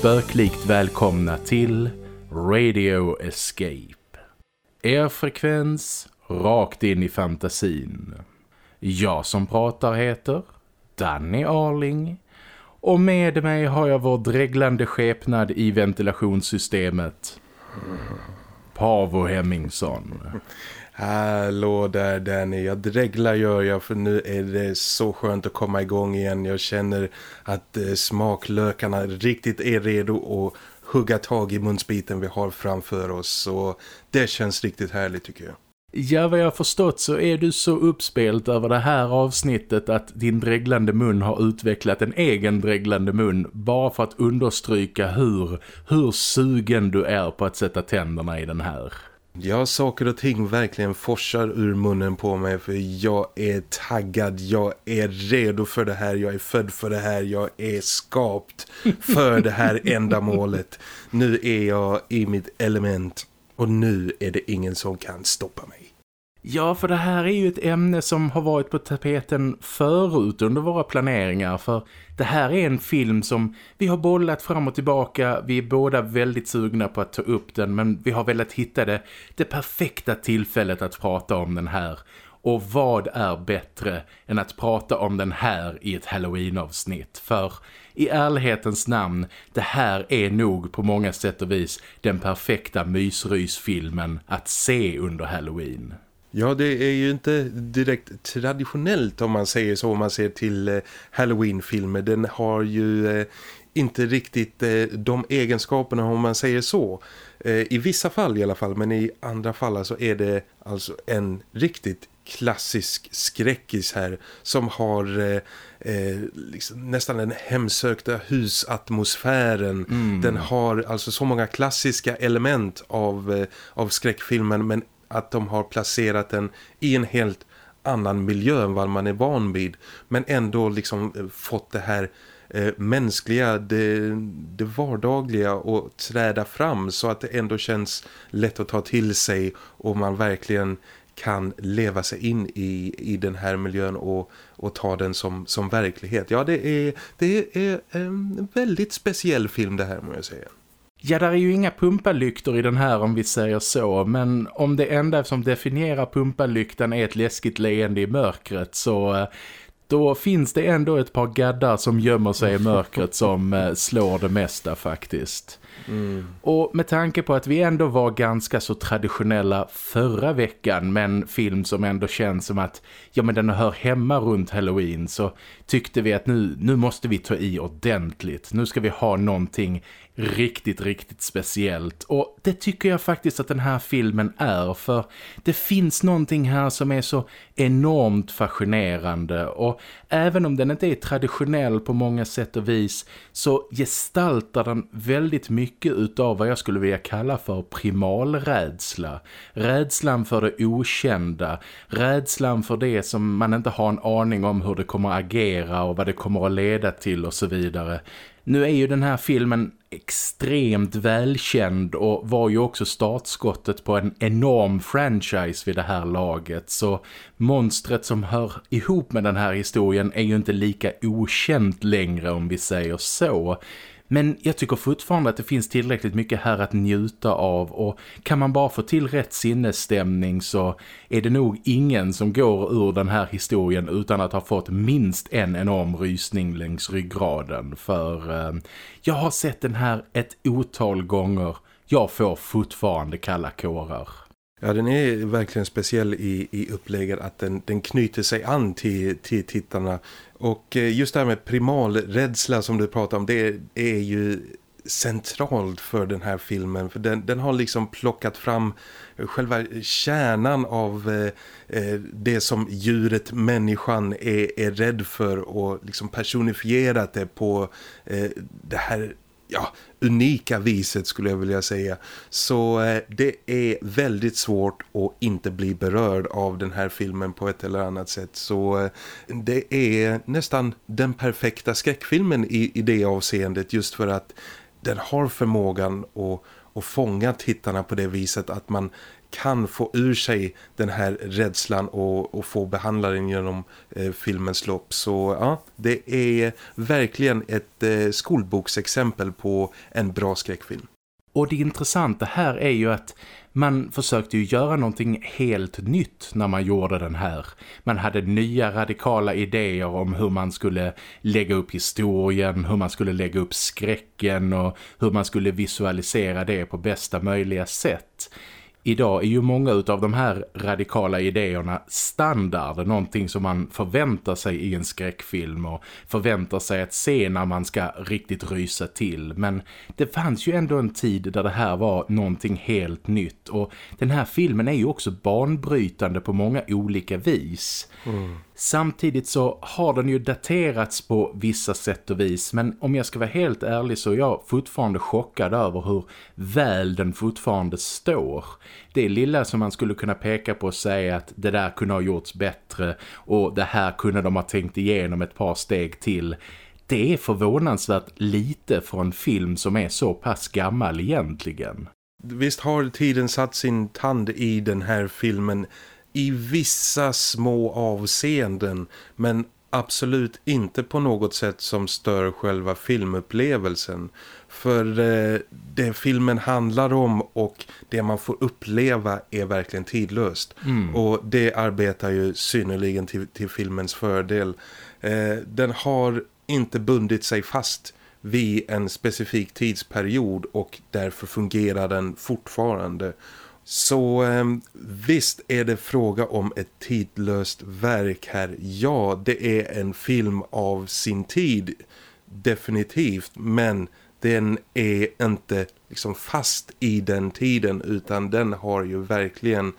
Spöklikt välkomna till Radio Escape. Er frekvens rakt in i fantasin. Jag som pratar heter Danny Arling och med mig har jag vår dreglande skepnad i ventilationssystemet. Pavo Hemmingsson. Hallå där Danny, jag dreglar gör jag för nu är det så skönt att komma igång igen. Jag känner att eh, smaklökarna riktigt är redo att hugga tag i munsbiten vi har framför oss. Så det känns riktigt härligt tycker jag. Ja, vad jag har förstått så är du så uppspelt över det här avsnittet att din dreglande mun har utvecklat en egen dreglande mun bara för att understryka hur, hur sugen du är på att sätta tänderna i den här. Ja, saker och ting verkligen forsar ur munnen på mig för jag är taggad, jag är redo för det här, jag är född för det här, jag är skapt för det här ändamålet. Nu är jag i mitt element och nu är det ingen som kan stoppa mig. Ja, för det här är ju ett ämne som har varit på tapeten förut under våra planeringar för det här är en film som vi har bollat fram och tillbaka. Vi är båda väldigt sugna på att ta upp den men vi har velat hitta det, det perfekta tillfället att prata om den här. Och vad är bättre än att prata om den här i ett Halloween-avsnitt? För i ärlighetens namn, det här är nog på många sätt och vis den perfekta mysrysfilmen att se under Halloween. Ja, det är ju inte direkt traditionellt om man säger så, om man ser till eh, Halloween-filmer. Den har ju eh, inte riktigt eh, de egenskaperna om man säger så. I vissa fall i alla fall, men i andra fall så är det alltså en riktigt klassisk skräckis här som har eh, liksom nästan den hemsökta husatmosfären. Mm. Den har alltså så många klassiska element av, eh, av skräckfilmen men att de har placerat den i en helt annan miljö än vad man är van vid. Men ändå liksom eh, fått det här eh, mänskliga, det, det vardagliga och träda fram så att det ändå känns lätt att ta till sig och man verkligen kan leva sig in i, i den här miljön och, och ta den som, som verklighet. Ja, det är, det är eh, en väldigt speciell film det här må jag säga. Ja, där är ju inga pumpalyktor i den här om vi säger så. Men om det enda som definierar pumpalyktan är ett läskigt leende i mörkret så eh, då finns det ändå ett par gaddar som gömmer sig i mörkret som eh, slår det mesta faktiskt. Mm. Och med tanke på att vi ändå var ganska så traditionella förra veckan med en film som ändå känns som att ja men den hör hemma runt Halloween så tyckte vi att nu, nu måste vi ta i ordentligt. Nu ska vi ha någonting riktigt, riktigt speciellt. Och det tycker jag faktiskt att den här filmen är för det finns någonting här som är så enormt fascinerande och även om den inte är traditionell på många sätt och vis så gestaltar den väldigt mycket utav vad jag skulle vilja kalla för primalrädsla. Rädslan för det okända, rädslan för det som man inte har en aning om hur det kommer att agera och vad det kommer att leda till och så vidare. Nu är ju den här filmen extremt välkänd och var ju också startskottet på en enorm franchise vid det här laget så monstret som hör ihop med den här historien är ju inte lika okänt längre om vi säger så. Men jag tycker fortfarande att det finns tillräckligt mycket här att njuta av och kan man bara få till rätt sinnesstämning så är det nog ingen som går ur den här historien utan att ha fått minst en enorm rysning längs ryggraden. För eh, jag har sett den här ett otal gånger. Jag får fortfarande kalla kårar. Ja, den är verkligen speciell i, i upplägget att den, den knyter sig an till, till tittarna. Och eh, just det här med primalrädsla som du pratar om, det är, ju centralt för den här filmen. För den, den har liksom plockat fram själva kärnan av eh, eh det som djuret, människan är, är rädd för och liksom personifierat det på eh, det här ja, unika viset skulle jag vilja säga. Så eh, det är väldigt svårt att inte bli berörd av den här filmen på ett eller annat sätt. Så eh, det är nästan den perfekta skräckfilmen i, i det avseendet just för att den har förmågan att, att fånga tittarna på det viset att man kan få ur sig den här rädslan och, och få behandla den genom eh, filmens lopp. Så ja, det är verkligen ett eh, skolboksexempel på en bra skräckfilm. Och det intressanta här är ju att man försökte ju göra någonting helt nytt när man gjorde den här. Man hade nya radikala idéer om hur man skulle lägga upp historien, hur man skulle lägga upp skräcken och hur man skulle visualisera det på bästa möjliga sätt. Idag är ju många av de här radikala idéerna standard, någonting som man förväntar sig i en skräckfilm och förväntar sig att se när man ska riktigt rysa till. Men det fanns ju ändå en tid där det här var någonting helt nytt och den här filmen är ju också banbrytande på många olika vis. Mm. Samtidigt så har den ju daterats på vissa sätt och vis men om jag ska vara helt ärlig så är jag fortfarande chockad över hur väl den fortfarande står. Det lilla som man skulle kunna peka på och säga att det där kunde ha gjorts bättre och det här kunde de ha tänkt igenom ett par steg till det är förvånansvärt lite för en film som är så pass gammal egentligen. Visst har tiden satt sin tand i den här filmen i vissa små avseenden men absolut inte på något sätt som stör själva filmupplevelsen. För eh, det filmen handlar om och det man får uppleva är verkligen tidlöst. Mm. Och det arbetar ju synnerligen till, till filmens fördel. Eh, den har inte bundit sig fast vid en specifik tidsperiod och därför fungerar den fortfarande. Så ehm, visst är det fråga om ett tidlöst verk här. Ja, det är en film av sin tid, definitivt. Men den är inte liksom fast i den tiden utan den har ju verkligen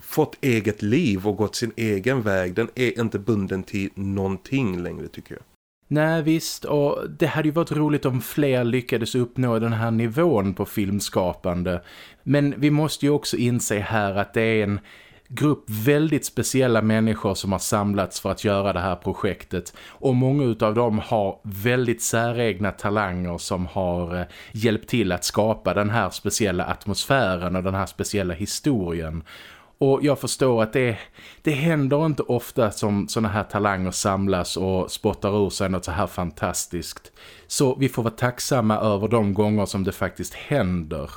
fått eget liv och gått sin egen väg. Den är inte bunden till någonting längre tycker jag. Nej visst, och det hade ju varit roligt om fler lyckades uppnå den här nivån på filmskapande. Men vi måste ju också inse här att det är en grupp väldigt speciella människor som har samlats för att göra det här projektet. Och många av dem har väldigt säregna talanger som har eh, hjälpt till att skapa den här speciella atmosfären och den här speciella historien. Och jag förstår att det, det händer inte ofta som sådana här talanger samlas och spottar ur sig något så här fantastiskt. Så vi får vara tacksamma över de gånger som det faktiskt händer.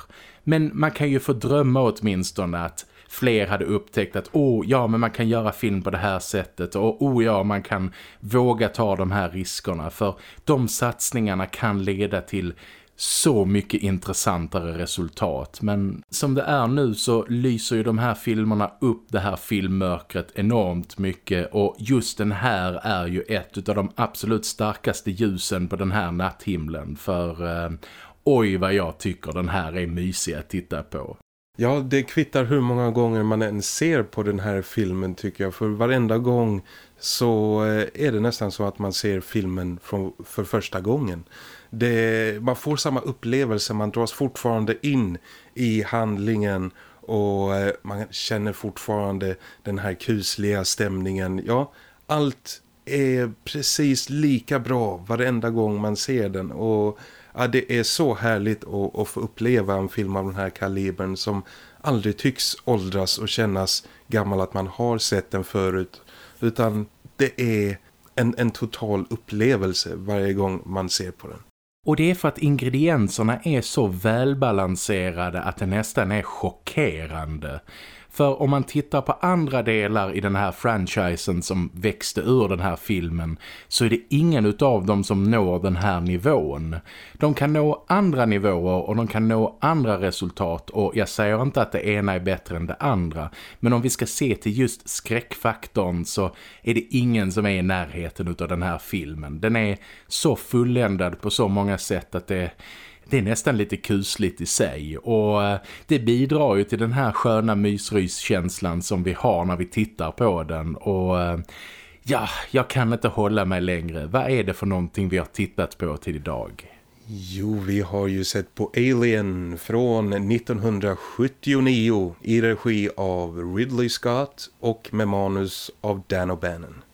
Men man kan ju få drömma åtminstone att fler hade upptäckt att oh ja men man kan göra film på det här sättet och oh ja man kan våga ta de här riskerna för de satsningarna kan leda till så mycket intressantare resultat. Men som det är nu så lyser ju de här filmerna upp det här filmmörkret enormt mycket och just den här är ju ett av de absolut starkaste ljusen på den här natthimlen för eh, oj vad jag tycker den här är mysig att titta på. Ja, det kvittar hur många gånger man än ser på den här filmen tycker jag. För varenda gång så eh, är det nästan så att man ser filmen för första gången det, man får samma upplevelse, man dras fortfarande in i handlingen och eh, man känner fortfarande den här kusliga stämningen. Ja, allt är precis lika bra varenda gång man ser den och ja, det är så härligt att, att få uppleva en film av den här kalibern som aldrig tycks åldras och kännas gammal att man har sett den förut utan det är en, en total upplevelse varje gång man ser på den. Och det är för att ingredienserna är så välbalanserade att det nästan är chockerande. För om man tittar på andra delar i den här franchisen som växte ur den här filmen så är det ingen av dem som når den här nivån. De kan nå andra nivåer och de kan nå andra resultat och jag säger inte att det ena är bättre än det andra. Men om vi ska se till just skräckfaktorn så är det ingen som är i närheten av den här filmen. Den är så fulländad på så många sätt att det det är nästan lite kusligt i sig och eh, det bidrar ju till den här sköna mysryskänslan som vi har när vi tittar på den och eh, ja, jag kan inte hålla mig längre. Vad är det för någonting vi har tittat på till idag? Jo, vi har ju sett på Alien från 1979 i regi av Ridley Scott och med manus av Dan O'Bannon.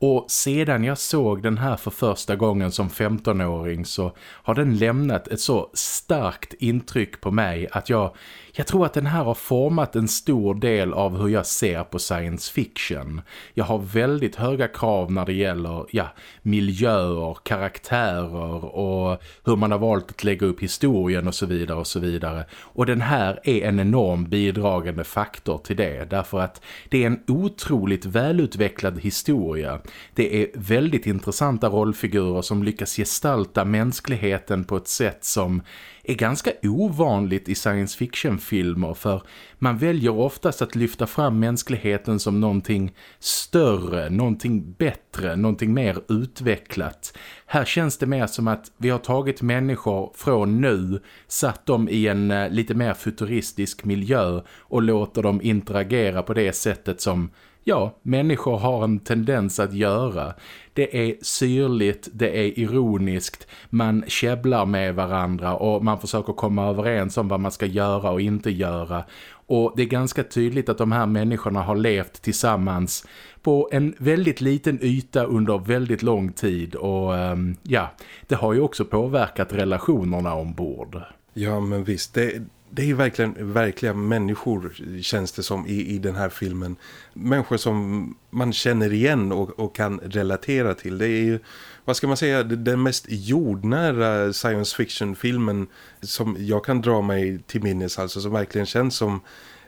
Och sedan jag såg den här för första gången som 15-åring så har den lämnat ett så starkt intryck på mig att jag, jag tror att den här har format en stor del av hur jag ser på science fiction. Jag har väldigt höga krav när det gäller ja, miljöer, karaktärer och hur man har valt att lägga upp historien och så vidare och så vidare. Och den här är en enorm bidragande faktor till det därför att det är en otroligt välutvecklad historia. Det är väldigt intressanta rollfigurer som lyckas gestalta mänskligheten på ett sätt som är ganska ovanligt i science fiction-filmer för man väljer oftast att lyfta fram mänskligheten som någonting större, någonting bättre, någonting mer utvecklat. Här känns det mer som att vi har tagit människor från nu, satt dem i en eh, lite mer futuristisk miljö och låter dem interagera på det sättet som ja, människor har en tendens att göra. Det är syrligt, det är ironiskt, man käbblar med varandra och man försöker komma överens om vad man ska göra och inte göra. Och det är ganska tydligt att de här människorna har levt tillsammans på en väldigt liten yta under väldigt lång tid och ehm, ja, det har ju också påverkat relationerna ombord. Ja men visst, det, det är ju verkligen verkliga människor känns det som i, i den här filmen. Människor som man känner igen och, och kan relatera till. Det är ju, vad ska man säga, den mest jordnära science fiction-filmen som jag kan dra mig till minnes. Alltså som verkligen känns som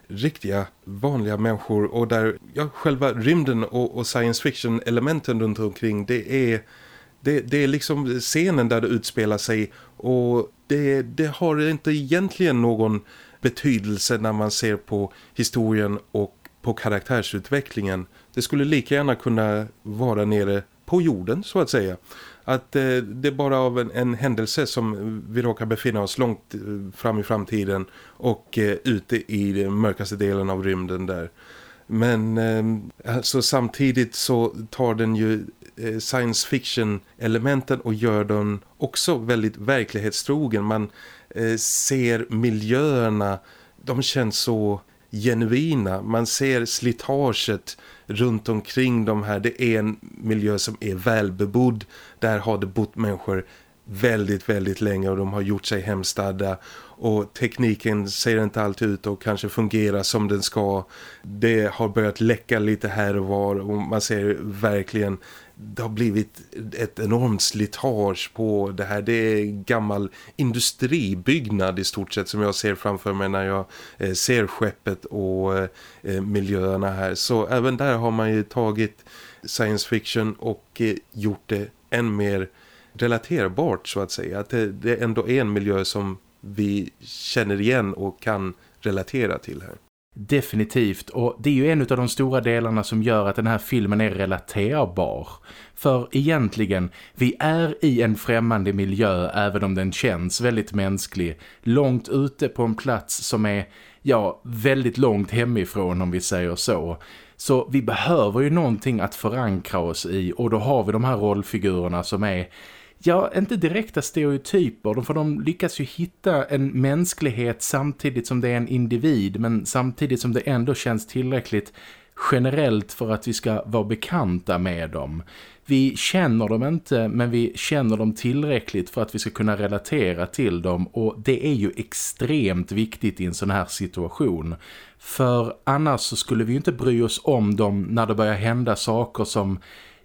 riktiga vanliga människor och där ja, själva rymden och, och science fiction-elementen runt omkring det är det, det, är liksom scenen där det utspelar sig och det, det har inte egentligen någon betydelse när man ser på historien och på karaktärsutvecklingen. Det skulle lika gärna kunna vara nere på jorden så att säga. Att eh, det är bara av en, en, händelse som vi råkar befinna oss långt eh, fram i framtiden och eh, ute i den mörkaste delen av rymden där. Men eh, alltså samtidigt så tar den ju Eh, science fiction elementen och gör den också väldigt verklighetstrogen. Man eh, ser miljöerna, de känns så genuina. Man ser slitaget runt omkring de här. Det är en miljö som är välbebodd. Där har det bott människor väldigt, väldigt länge och de har gjort sig hemstadda och tekniken ser inte alltid ut och kanske fungerar som den ska. Det har börjat läcka lite här och var och man ser verkligen det har blivit ett enormt slitage på det här. Det är gammal industribyggnad i stort sett som jag ser framför mig när jag eh, ser skeppet och eh, eh, miljöerna här. Så även där har man ju tagit science fiction och gjort det än mer relaterbart så att säga. Att det, det ändå är en miljö som vi känner igen och kan relatera till här. Definitivt, och det är ju en av de stora delarna som gör att den här filmen är relaterbar. För egentligen, vi är i en främmande miljö även om den känns väldigt mänsklig. Långt ute på en plats som är, ja, väldigt långt hemifrån om vi säger så. Så vi behöver ju någonting att förankra oss i och då har vi de här rollfigurerna som är ja, inte direkta stereotyper för de lyckas ju hitta en mänsklighet samtidigt som det är en individ men samtidigt som det ändå känns tillräckligt generellt för att vi ska vara bekanta med dem. Vi känner dem inte men vi känner dem tillräckligt för att vi ska kunna relatera till dem och det är ju extremt viktigt i en sån här situation. För annars så skulle vi ju inte bry oss om dem när det börjar hända saker som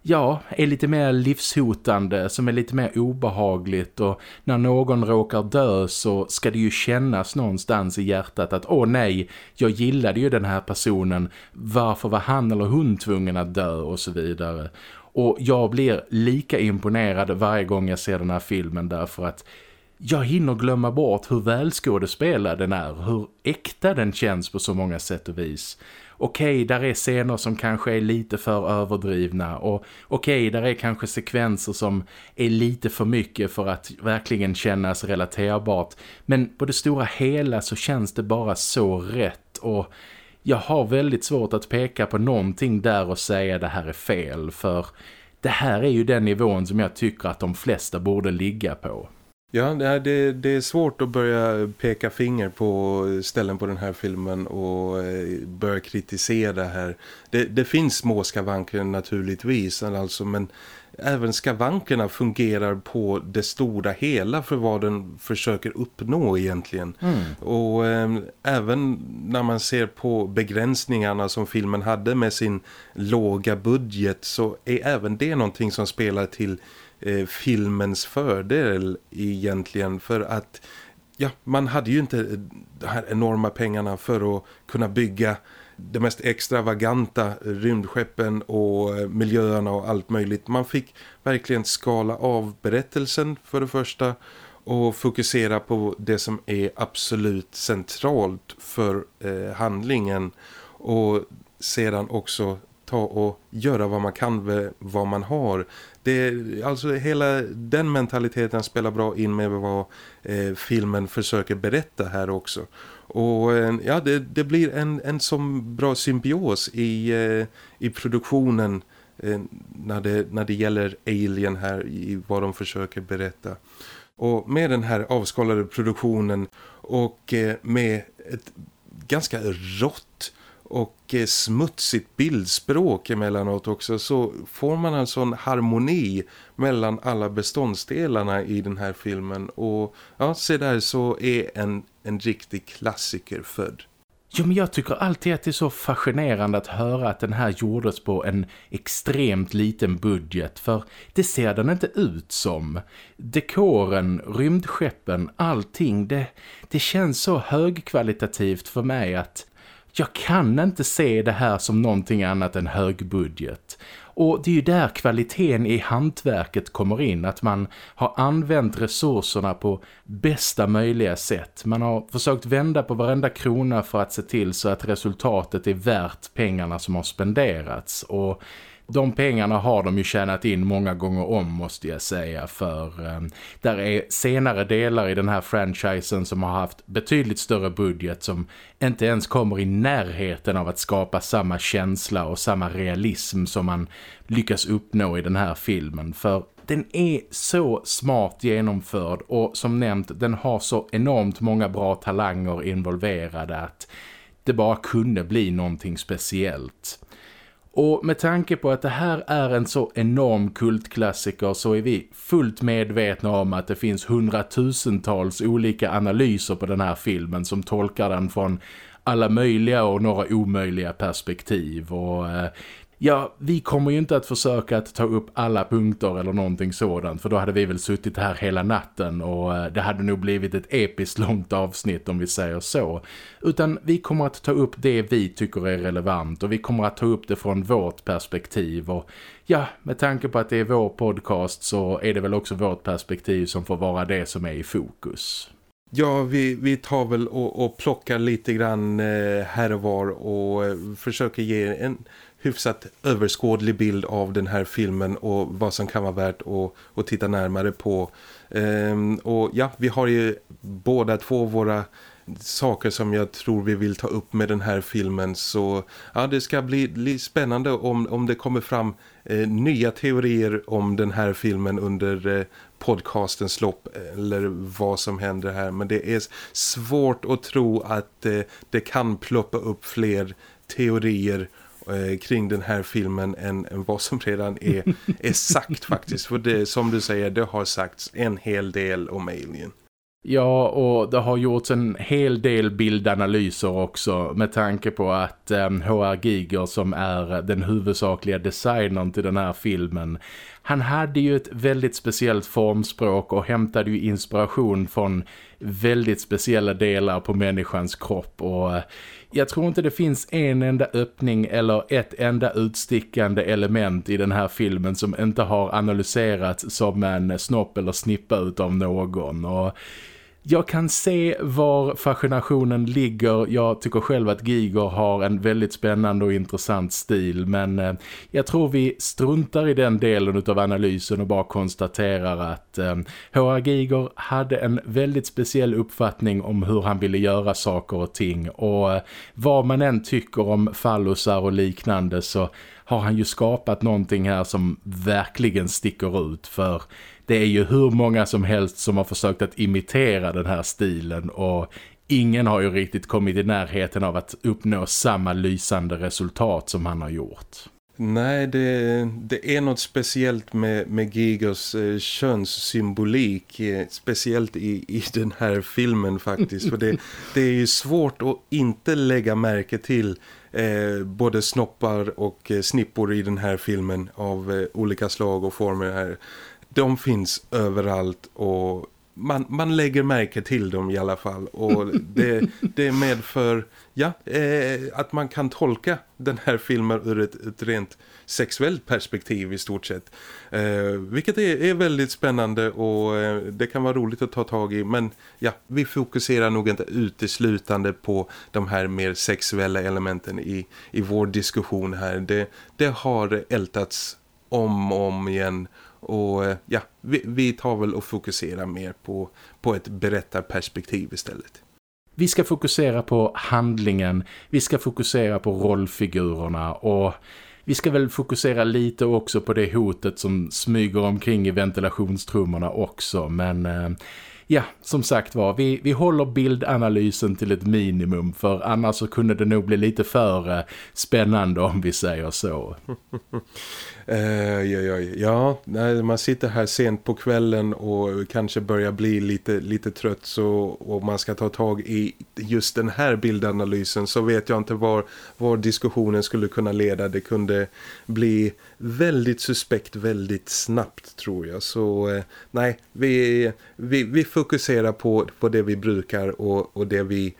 ja, är lite mer livshotande, som är lite mer obehagligt. Och när någon råkar dö så ska det ju kännas någonstans i hjärtat att åh nej, jag gillade ju den här personen, varför var han eller hon tvungen att dö? och så vidare. Och jag blir lika imponerad varje gång jag ser den här filmen därför att jag hinner glömma bort hur välskådespelad den är, hur äkta den känns på så många sätt och vis okej, okay, där är scener som kanske är lite för överdrivna och okej, okay, där är kanske sekvenser som är lite för mycket för att verkligen kännas relaterbart. Men på det stora hela så känns det bara så rätt och jag har väldigt svårt att peka på någonting där och säga det här är fel för det här är ju den nivån som jag tycker att de flesta borde ligga på. Ja, det, det är svårt att börja peka finger på ställen på den här filmen och eh, börja kritisera det här. Det, det finns små skavanker naturligtvis, alltså, men även skavankerna fungerar på det stora hela för vad den försöker uppnå egentligen. Mm. Och eh, även när man ser på begränsningarna som filmen hade med sin låga budget så är även det någonting som spelar till eh, filmens fördel egentligen för att ja, man hade ju inte eh, de här enorma pengarna för att kunna bygga de mest extravaganta rymdskeppen och eh, miljöerna och allt möjligt. Man fick verkligen skala av berättelsen för det första och fokusera på det som är absolut centralt för eh, handlingen och sedan också ta och göra vad man kan med vad man har. Det, alltså hela den mentaliteten spelar bra in med vad eh, filmen försöker berätta här också. Och eh, ja, det, det, blir en, en som bra symbios i, eh, i produktionen eh, när, det, när det gäller Alien här i vad de försöker berätta. Och med den här avskalade produktionen och eh, med ett ganska rått och eh, smutsigt bildspråk emellanåt också så får man alltså en harmoni mellan alla beståndsdelarna i den här filmen och ja, se där så är en, en riktig klassiker född. Jo, men jag tycker alltid att det är så fascinerande att höra att den här gjordes på en extremt liten budget. För det ser den inte ut som. Dekoren, rymdskeppen, allting, det, det känns så högkvalitativt för mig att jag kan inte se det här som någonting annat än högbudget. Och det är ju där kvaliteten i hantverket kommer in, att man har använt resurserna på bästa möjliga sätt. Man har försökt vända på varenda krona för att se till så att resultatet är värt pengarna som har spenderats. Och de pengarna har de ju tjänat in många gånger om måste jag säga för eh, där är senare delar i den här franchisen som har haft betydligt större budget som inte ens kommer i närheten av att skapa samma känsla och samma realism som man lyckas uppnå i den här filmen för den är så smart genomförd och som nämnt den har så enormt många bra talanger involverade att det bara kunde bli någonting speciellt. Och med tanke på att det här är en så enorm kultklassiker så är vi fullt medvetna om att det finns hundratusentals olika analyser på den här filmen som tolkar den från alla möjliga och några omöjliga perspektiv. Och eh, Ja, vi kommer ju inte att försöka att ta upp alla punkter eller någonting sådant för då hade vi väl suttit här hela natten och eh, det hade nog blivit ett episkt långt avsnitt om vi säger så. Utan vi kommer att ta upp det vi tycker är relevant och vi kommer att ta upp det från vårt perspektiv och ja, med tanke på att det är vår podcast så är det väl också vårt perspektiv som får vara det som är i fokus. Ja, vi, vi tar väl och, och plockar lite grann eh, här och var och eh, försöker ge en hyfsat överskådlig bild av den här filmen och vad som kan vara värt att, att titta närmare på. Ehm, och ja, vi har ju båda två våra saker som jag tror vi vill ta upp med den här filmen så ja, det ska bli, spännande om, om det kommer fram eh, nya teorier om den här filmen under eh, podcastens lopp eller vad som händer här men det är svårt att tro att eh, det kan ploppa upp fler teorier eh, kring den här filmen än, än vad som redan är, är sagt faktiskt. För det, som du säger, det har sagts en hel del om Alien. Ja, och det har gjorts en hel del bildanalyser också med tanke på att eh, H.R. Giger som är den huvudsakliga designern till den här filmen han hade ju ett väldigt speciellt formspråk och hämtade ju inspiration från väldigt speciella delar på människans kropp. Och eh, jag tror inte det finns en enda öppning eller ett enda utstickande element i den här filmen som inte har analyserats som en snopp eller snippa utav någon. Och jag kan se var fascinationen ligger. Jag tycker själv att Giger har en väldigt spännande och intressant stil. Men eh, jag tror vi struntar i den delen av analysen och bara konstaterar att eh, H.R. Giger hade en väldigt speciell uppfattning om hur han ville göra saker och ting. Och eh, vad man än tycker om fallusar och liknande så har han ju skapat någonting här som verkligen sticker ut för det är ju hur många som helst som har försökt att imitera den här stilen och ingen har ju riktigt kommit i närheten av att uppnå samma lysande resultat som han har gjort. Nej, det, det är något speciellt med, med Gigos eh, könssymbolik, eh, speciellt i, i den här filmen faktiskt. För det, det är ju svårt att inte lägga märke till eh, både snoppar och eh, snippor i den här filmen av eh, olika slag och former här. De finns överallt och man, man lägger märke till dem i alla fall och det, det medför ja, eh, att man kan tolka den här filmen ur ett, ett rent sexuellt perspektiv i stort sett. Eh, vilket är, är, väldigt spännande och eh, det kan vara roligt att ta tag i men ja, vi fokuserar nog inte uteslutande på de här mer sexuella elementen i, i vår diskussion här. Det, det har ältats om och om igen och eh, ja, vi, vi tar väl och fokuserar mer på, på ett berättarperspektiv istället. Vi ska fokusera på handlingen, vi ska fokusera på rollfigurerna och vi ska väl fokusera lite också på det hotet som smyger omkring i ventilationstrummorna också. Men eh, ja, som sagt var, vi, vi håller bildanalysen till ett minimum för annars så kunde det nog bli lite för spännande om vi säger så. Uh, ja, ja, ja. När man sitter här sent på kvällen och kanske börjar bli lite, lite trött så, och man ska ta tag i just den här bildanalysen så vet jag inte var, var diskussionen skulle kunna leda. Det kunde bli väldigt suspekt väldigt snabbt tror jag. Så uh, nej, vi, vi, vi fokuserar på, på det vi brukar och, och det vi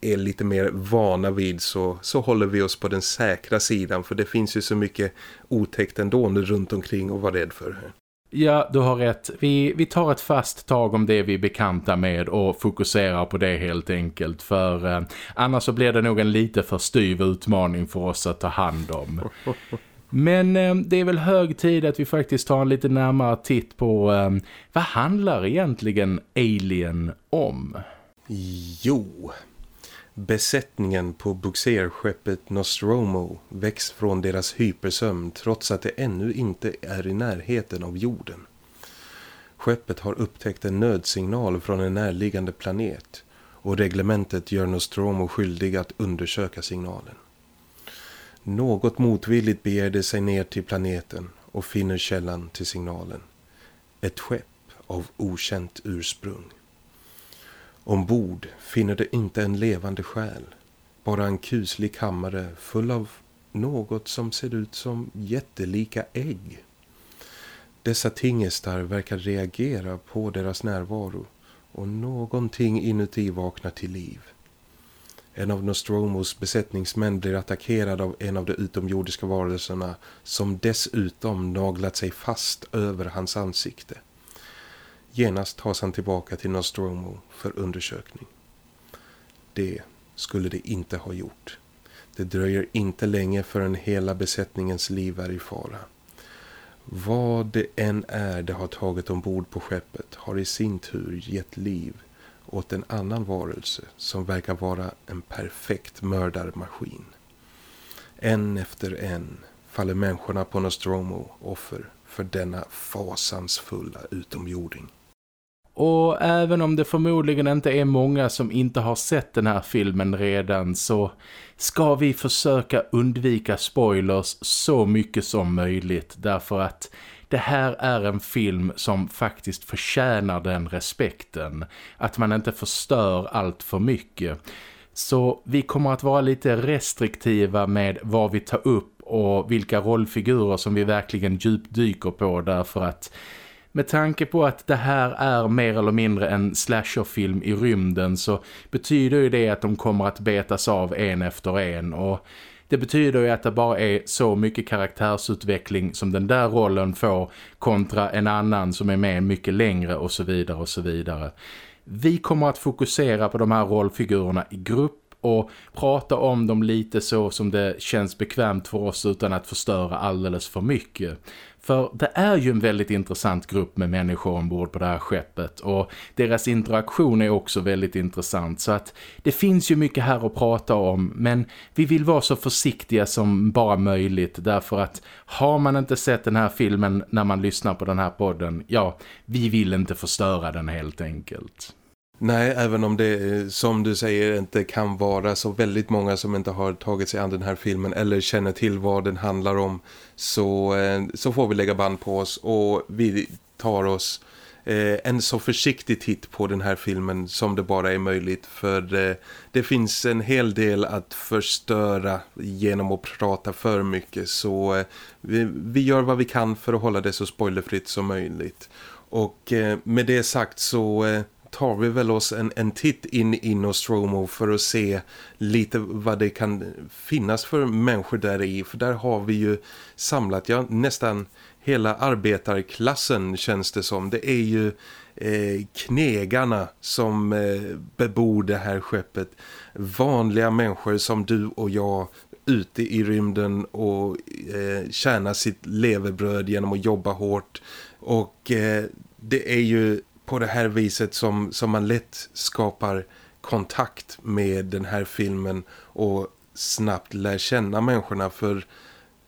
är lite mer vana vid så, så håller vi oss på den säkra sidan för det finns ju så mycket otäckt ändå runt omkring och vara rädd för. Ja, du har rätt. Vi, vi tar ett fast tag om det vi är bekanta med och fokuserar på det helt enkelt. För eh, annars så blir det nog en lite för styv utmaning för oss att ta hand om. Men eh, det är väl hög tid att vi faktiskt tar en lite närmare titt på eh, vad handlar egentligen Alien om? Jo, Besättningen på bogserskeppet Nostromo väcks från deras hypersömn trots att det ännu inte är i närheten av jorden. Skeppet har upptäckt en nödsignal från en närliggande planet och reglementet gör Nostromo skyldig att undersöka signalen. Något motvilligt beger det sig ner till planeten och finner källan till signalen. Ett skepp av okänt ursprung. Ombord finner de inte en levande själ, bara en kuslig kammare full av något som ser ut som jättelika ägg. Dessa tingestar verkar reagera på deras närvaro och någonting inuti vaknar till liv. En av Nostromos besättningsmän blir attackerad av en av de utomjordiska varelserna som dessutom naglat sig fast över hans ansikte. Genast tas han tillbaka till Nostromo för undersökning. Det skulle det inte ha gjort. Det dröjer inte länge förrän hela besättningens liv är i fara. Vad det än är det har tagit ombord på skeppet har i sin tur gett liv åt en annan varelse som verkar vara en perfekt mördarmaskin. En efter en faller människorna på Nostromo offer för denna fasansfulla utomjording. Och även om det förmodligen inte är många som inte har sett den här filmen redan så ska vi försöka undvika spoilers så mycket som möjligt därför att det här är en film som faktiskt förtjänar den respekten. Att man inte förstör allt för mycket. Så vi kommer att vara lite restriktiva med vad vi tar upp och vilka rollfigurer som vi verkligen djupdyker på därför att med tanke på att det här är mer eller mindre en slasherfilm i rymden så betyder ju det att de kommer att betas av en efter en och det betyder ju att det bara är så mycket karaktärsutveckling som den där rollen får kontra en annan som är med mycket längre och så vidare och så vidare. Vi kommer att fokusera på de här rollfigurerna i grupp och prata om dem lite så som det känns bekvämt för oss utan att förstöra alldeles för mycket. För det är ju en väldigt intressant grupp med människor ombord på det här skeppet och deras interaktion är också väldigt intressant så att det finns ju mycket här att prata om men vi vill vara så försiktiga som bara möjligt därför att har man inte sett den här filmen när man lyssnar på den här podden, ja, vi vill inte förstöra den helt enkelt. Nej, även om det eh, som du säger inte kan vara så väldigt många som inte har tagit sig an den här filmen eller känner till vad den handlar om så, eh, så får vi lägga band på oss och vi tar oss eh, en så försiktig titt på den här filmen som det bara är möjligt för eh, det finns en hel del att förstöra genom att prata för mycket så eh, vi, vi gör vad vi kan för att hålla det så spoilerfritt som möjligt. Och med det sagt så tar vi väl oss en, en titt in i Nostromo för att se lite vad det kan finnas för människor där i. För där har vi ju samlat ja, nästan hela arbetarklassen känns det som. Det är ju eh, knegarna som eh, bebor det här skeppet. Vanliga människor som du och jag ute i rymden och eh, tjänar sitt levebröd genom att jobba hårt. Och eh, det är ju på det här viset som, som man lätt skapar kontakt med den här filmen och snabbt lär känna människorna för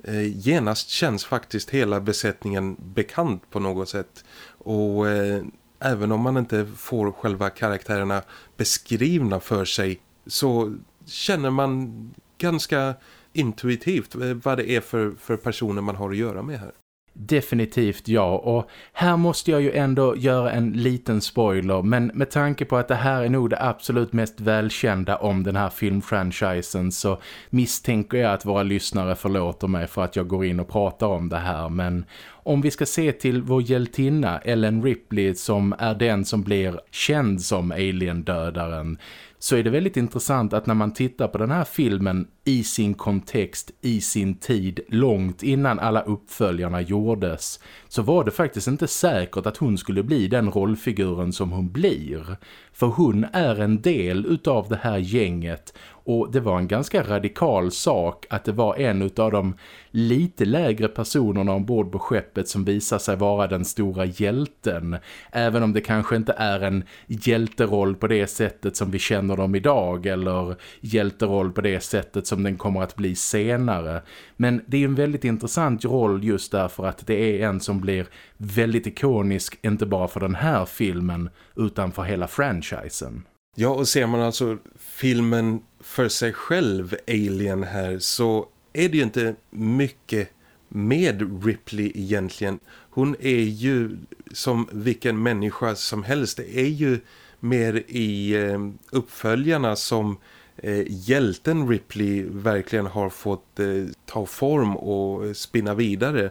eh, genast känns faktiskt hela besättningen bekant på något sätt och eh, även om man inte får själva karaktärerna beskrivna för sig så känner man ganska intuitivt eh, vad det är för, för personer man har att göra med här. Definitivt ja. Och här måste jag ju ändå göra en liten spoiler men med tanke på att det här är nog det absolut mest välkända om den här filmfranchisen så misstänker jag att våra lyssnare förlåter mig för att jag går in och pratar om det här. Men om vi ska se till vår hjältinna Ellen Ripley som är den som blir känd som alien-dödaren så är det väldigt intressant att när man tittar på den här filmen i sin kontext, i sin tid, långt innan alla uppföljarna gjordes så var det faktiskt inte säkert att hon skulle bli den rollfiguren som hon blir. För hon är en del utav det här gänget och det var en ganska radikal sak att det var en av de lite lägre personerna ombord på skeppet som visar sig vara den stora hjälten. Även om det kanske inte är en hjälteroll på det sättet som vi känner dem idag eller hjälteroll på det sättet som den kommer att bli senare. Men det är en väldigt intressant roll just därför att det är en som blir väldigt ikonisk inte bara för den här filmen utan för hela franchisen. Ja, och ser man alltså filmen för sig själv, Alien här, så är det ju inte mycket med Ripley egentligen. Hon är ju som vilken människa som helst. Det är ju mer i eh, uppföljarna som eh, hjälten Ripley verkligen har fått eh, ta form och spinna vidare.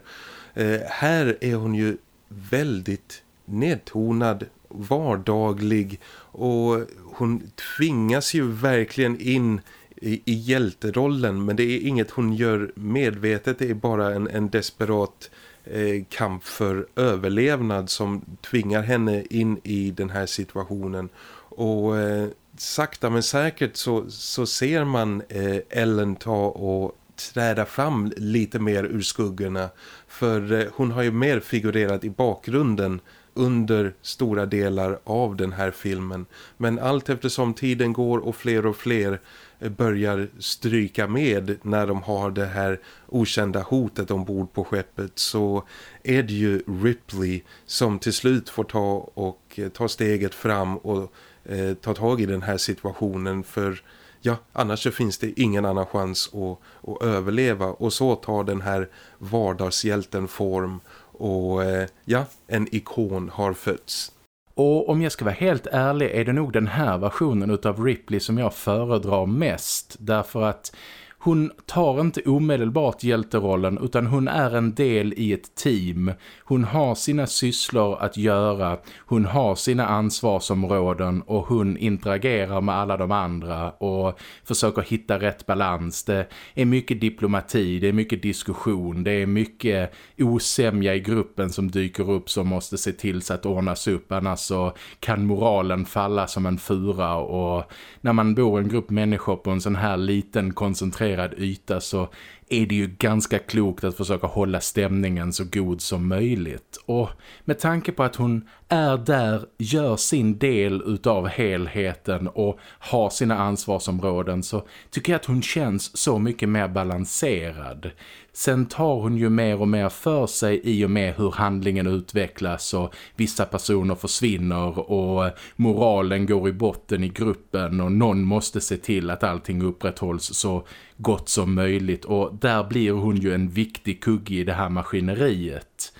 Här är hon ju väldigt nedtonad, vardaglig. Och hon tvingas ju verkligen in i, i hjälterollen men det är inget hon gör medvetet, det är bara en, en desperat eh, kamp för överlevnad som tvingar henne in i den här situationen. Och eh, sakta men säkert så, så ser man eh, Ellen ta och träda fram lite mer ur skuggorna. För eh, hon har ju mer figurerat i bakgrunden under stora delar av den här filmen. Men allt eftersom tiden går och fler och fler eh, börjar stryka med när de har det här okända hotet ombord på skeppet så är det ju Ripley som till slut får ta och eh, ta steget fram och eh, ta tag i den här situationen för ja, annars så finns det ingen annan chans att, att överleva och så tar den här vardagshjälten form och eh, ja, en ikon har fötts. Och om jag ska vara helt ärlig är det nog den här versionen utav Ripley som jag föredrar mest därför att hon tar inte omedelbart hjälterollen utan hon är en del i ett team. Hon har sina sysslor att göra, hon har sina ansvarsområden och hon interagerar med alla de andra och försöker hitta rätt balans. Det är mycket diplomati, det är mycket diskussion, det är mycket osämja i gruppen som dyker upp som måste se till så att ordnas upp annars så kan moralen falla som en fura och när man bor en grupp människor på en sån här liten koncentrerad yta så är det ju ganska klokt att försöka hålla stämningen så god som möjligt. Och med tanke på att hon är där, gör sin del utav helheten och har sina ansvarsområden så tycker jag att hon känns så mycket mer balanserad. Sen tar hon ju mer och mer för sig i och med hur handlingen utvecklas och vissa personer försvinner och moralen går i botten i gruppen och någon måste se till att allting upprätthålls så gott som möjligt och där blir hon ju en viktig kugge i det här maskineriet.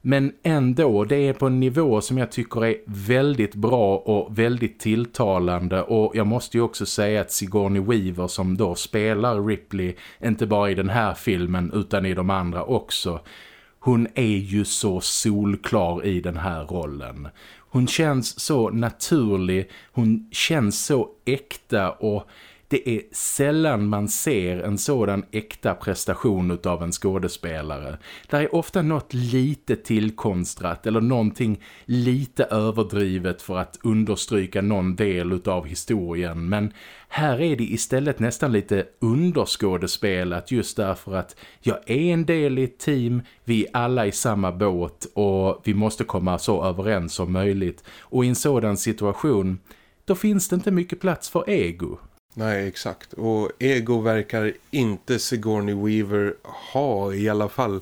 Men ändå, det är på en nivå som jag tycker är väldigt bra och väldigt tilltalande och jag måste ju också säga att Sigourney Weaver som då spelar Ripley, inte bara i den här filmen utan i de andra också, hon är ju så solklar i den här rollen. Hon känns så naturlig, hon känns så äkta och det är sällan man ser en sådan äkta prestation av en skådespelare. Det är ofta något lite tillkonstrat eller någonting lite överdrivet för att understryka någon del av historien. Men här är det istället nästan lite underskådespelat just därför att jag är en del i ett team, vi är alla i samma båt och vi måste komma så överens som möjligt. Och i en sådan situation, då finns det inte mycket plats för ego. Nej, exakt. Och ego verkar inte Sigourney Weaver ha i alla fall.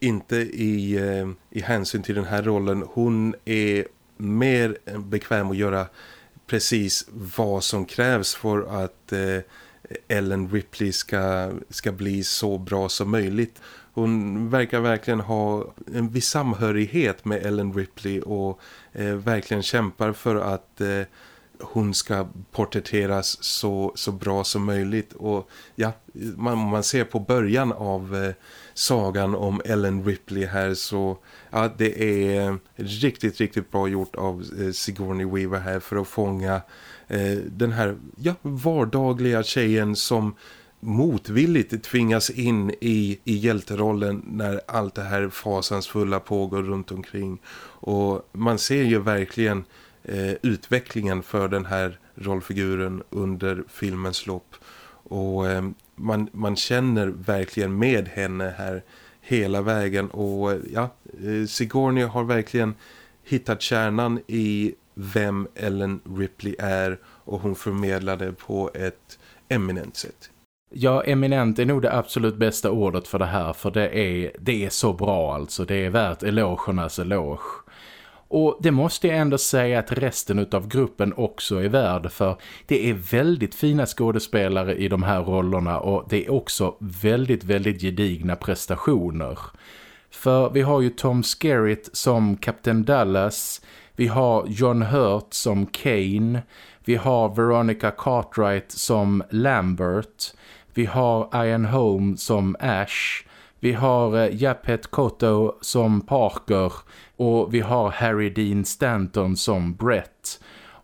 Inte i, eh, i hänsyn till den här rollen. Hon är mer bekväm att göra precis vad som krävs för att eh, Ellen Ripley ska, ska bli så bra som möjligt. Hon verkar verkligen ha en viss samhörighet med Ellen Ripley och eh, verkligen kämpar för att eh, hon ska porträtteras så, så bra som möjligt. Och ja, man, man ser på början av eh, sagan om Ellen Ripley här så ja, det är riktigt, riktigt bra gjort av eh, Sigourney Weaver här för att fånga eh, den här ja, vardagliga tjejen som motvilligt tvingas in i, i hjälterollen när allt det här fasansfulla pågår runt omkring. Och man ser ju verkligen eh, utvecklingen för den här rollfiguren under filmens lopp. Och eh, man, man känner verkligen med henne här hela vägen. Och eh, ja, eh, Sigourney har verkligen hittat kärnan i vem Ellen Ripley är och hon förmedlade på ett eminent sätt. Ja, eminent är nog det absolut bästa ordet för det här för det är, det är så bra alltså. Det är värt elogernas eloge. Och det måste jag ändå säga att resten av gruppen också är värd för det är väldigt fina skådespelare i de här rollerna och det är också väldigt, väldigt gedigna prestationer. För vi har ju Tom Skerritt som Captain Dallas, vi har John Hurt som Kane, vi har Veronica Cartwright som Lambert, vi har Ian Holm som Ash, vi har eh, Japet som Parker och vi har Harry Dean Stanton som Brett.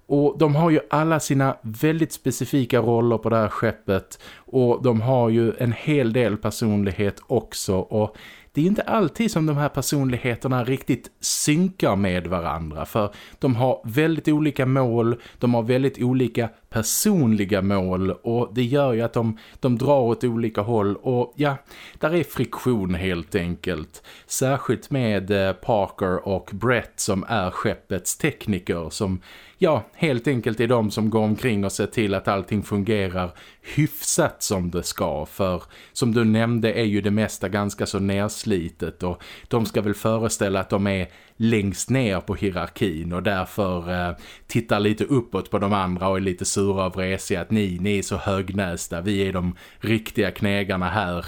Och de har ju alla sina väldigt specifika roller på det här skeppet och de har ju en hel del personlighet också och det är inte alltid som de här personligheterna riktigt synkar med varandra för de har väldigt olika mål, de har väldigt olika personliga mål och det gör ju att de, de drar åt olika håll och ja, där är friktion helt enkelt. Särskilt med eh, Parker och Brett som är skeppets tekniker som ja, helt enkelt är de som går omkring och ser till att allting fungerar hyfsat som det ska. För som du nämnde är ju det mesta ganska så nerslitet och de ska väl föreställa att de är längst ner på hierarkin och därför eh, tittar lite uppåt på de andra och är lite sura och vresiga att ni, ni är så högnästa, vi är de riktiga knegarna här.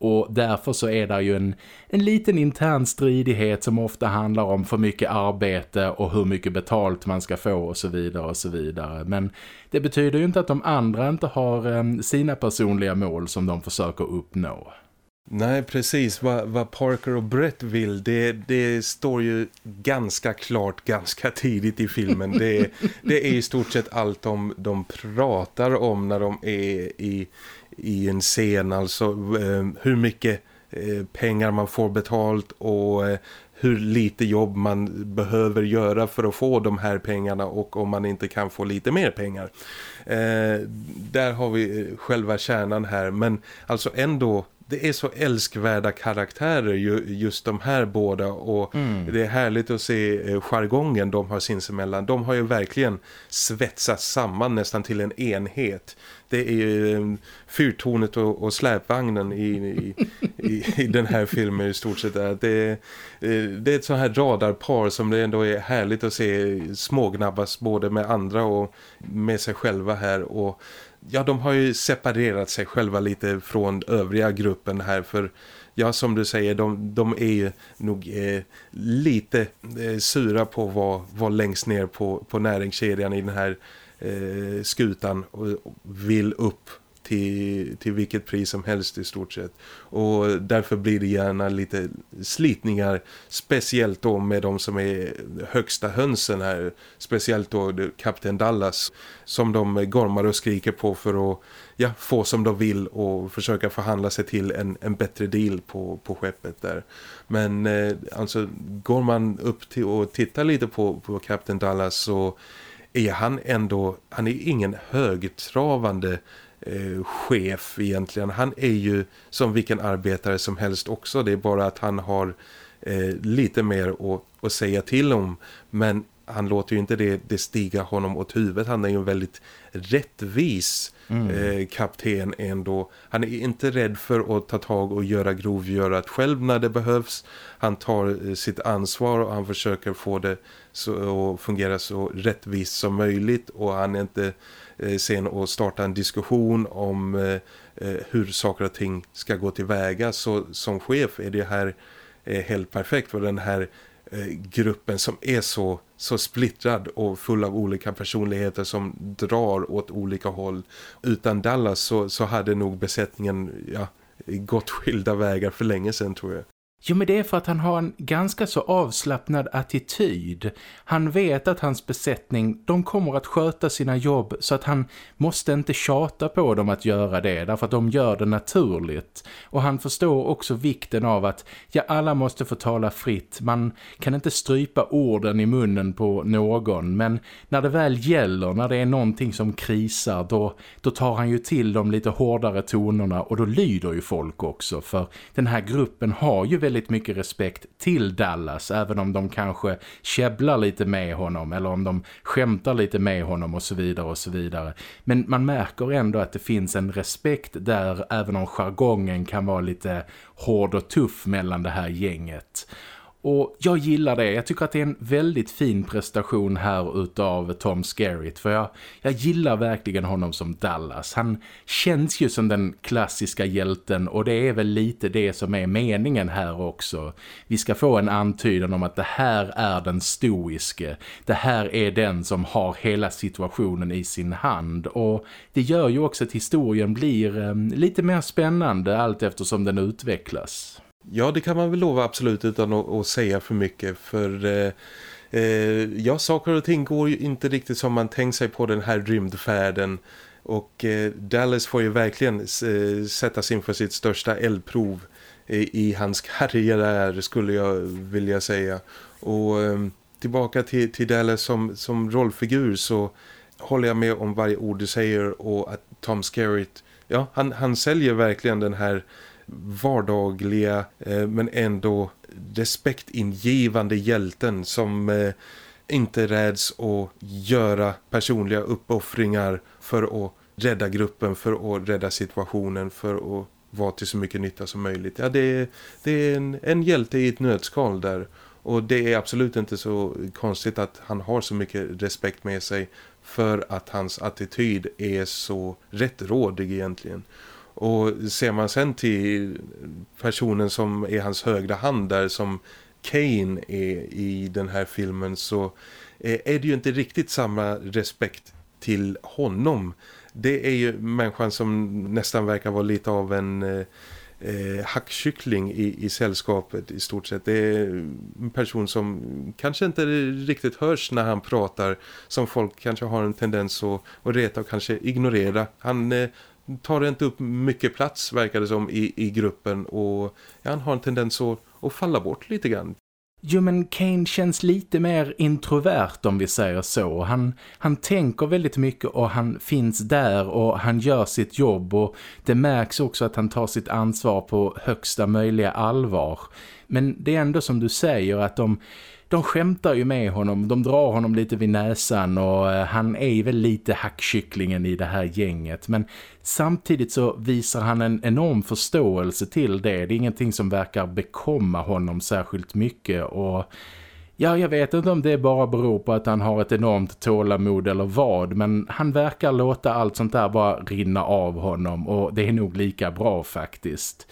Och därför så är det ju en, en liten intern stridighet som ofta handlar om för mycket arbete och hur mycket betalt man ska få och så vidare och så vidare. Men det betyder ju inte att de andra inte har eh, sina personliga mål som de försöker uppnå. Nej, precis. Vad, vad, Parker och Brett vill, det, det står ju ganska klart ganska tidigt i filmen. Det, det är i stort sett allt de, de pratar om när de är i, i en scen. Alltså eh, hur mycket eh, pengar man får betalt och eh, hur lite jobb man behöver göra för att få de här pengarna och om man inte kan få lite mer pengar. Eh, där har vi själva kärnan här men alltså ändå det är så älskvärda karaktärer just de här båda och mm. det är härligt att se eh, jargongen de har sinsemellan. De har ju verkligen svetsats samman nästan till en enhet. Det är ju eh, fyrtornet och, och släpvagnen i, i, i, i, den här filmen i stort sett. Det är, det är ett så här radarpar som det ändå är härligt att se smågnabbas både med andra och med sig själva här och ja, de har ju separerat sig själva lite från övriga gruppen här för ja, som du säger, de, de är ju nog eh, lite eh, sura på vad, vad längst ner på, på näringskedjan i den här eh, skutan och vill upp till, till vilket pris som helst i stort sett. Och därför blir det gärna lite slitningar, speciellt då med de som är högsta hönsen här. Speciellt då Kapten Dallas som de gormar och skriker på för att ja, få som de vill och försöka förhandla sig till en, en bättre deal på, på skeppet där. Men eh, alltså går man upp till och tittar lite på, på Kapten Dallas så är han ändå, han är ingen högtravande eh, chef egentligen. Han är ju som vilken arbetare som helst också. Det är bara att han har eh, lite mer att, att säga till om. Men han låter ju inte det, det stiga honom åt huvudet. Han är ju en väldigt rättvis mm. eh, kapten ändå. Han är inte rädd för att ta tag och göra grovgörat själv när det behövs. Han tar eh, sitt ansvar och han försöker få det så, och fungera så rättvist som möjligt. Och han är inte Eh, sen att starta en diskussion om eh, eh hur saker och ting ska gå tillväga så som chef är det här eh, helt perfekt för den här eh, gruppen som är så, så splittrad och full av olika personligheter som drar åt olika håll. Utan Dallas så, så hade nog besättningen ja, gått skilda vägar för länge sedan tror jag. Jo men det är för att han har en ganska så avslappnad attityd. Han vet att hans besättning, de kommer att sköta sina jobb så att han måste inte tjata på dem att göra det därför att de gör det naturligt. Och han förstår också vikten av att ja alla måste få tala fritt. Man kan inte strypa orden i munnen på någon men när det väl gäller, när det är någonting som krisar då, då tar han ju till de lite hårdare tonerna och då lyder ju folk också för den här gruppen har ju väldigt väldigt mycket respekt till Dallas även om de kanske käbblar lite med honom eller om de skämtar lite med honom och så vidare och så vidare. Men man märker ändå att det finns en respekt där även om jargongen kan vara lite hård och tuff mellan det här gänget. Och jag gillar det. Jag tycker att det är en väldigt fin prestation här utav Tom Skerritt. För jag, jag gillar verkligen honom som Dallas. Han känns ju som den klassiska hjälten och det är väl lite det som är meningen här också. Vi ska få en antydan om att det här är den stoiske. Det här är den som har hela situationen i sin hand. Och det gör ju också att historien blir eh, lite mer spännande allt eftersom den utvecklas. Ja, det kan man väl lova absolut utan att, att säga för mycket. För eh, eh, ja, saker och ting går ju inte riktigt som man tänkt sig på den här rymdfärden. Och eh, Dallas får ju verkligen eh, sättas inför sitt största eldprov i, i hans karriär skulle jag vilja säga. Och eh, tillbaka till, till Dallas som, som rollfigur så håller jag med om varje ord du säger och att Tom Skerritt, ja han, han säljer verkligen den här vardagliga eh, men ändå respektingivande hjälten som eh, inte räds att göra personliga uppoffringar för att rädda gruppen, för att rädda situationen, för att vara till så mycket nytta som möjligt. Ja, det är, det är en, en hjälte i ett nötskal där. Och det är absolut inte så konstigt att han har så mycket respekt med sig för att hans attityd är så rättrådig egentligen. Och ser man sen till personen som är hans högra hand där som Kane är i den här filmen så är det ju inte riktigt samma respekt till honom. Det är ju människan som nästan verkar vara lite av en eh, eh, hackkyckling i, i sällskapet i stort sett. Det är en person som kanske inte riktigt hörs när han pratar som folk kanske har en tendens att, att reta och kanske ignorera. Han eh, tar inte upp mycket plats verkar det som i, i gruppen och ja, han har en tendens att, att falla bort lite grann. Jo men Kane känns lite mer introvert om vi säger så. Han, han tänker väldigt mycket och han finns där och han gör sitt jobb och det märks också att han tar sitt ansvar på högsta möjliga allvar. Men det är ändå som du säger att de de skämtar ju med honom, de drar honom lite vid näsan och eh, han är väl lite hackkycklingen i det här gänget. Men samtidigt så visar han en enorm förståelse till det. Det är ingenting som verkar bekomma honom särskilt mycket och... Ja, jag vet inte om det bara beror på att han har ett enormt tålamod eller vad, men han verkar låta allt sånt där bara rinna av honom och det är nog lika bra faktiskt.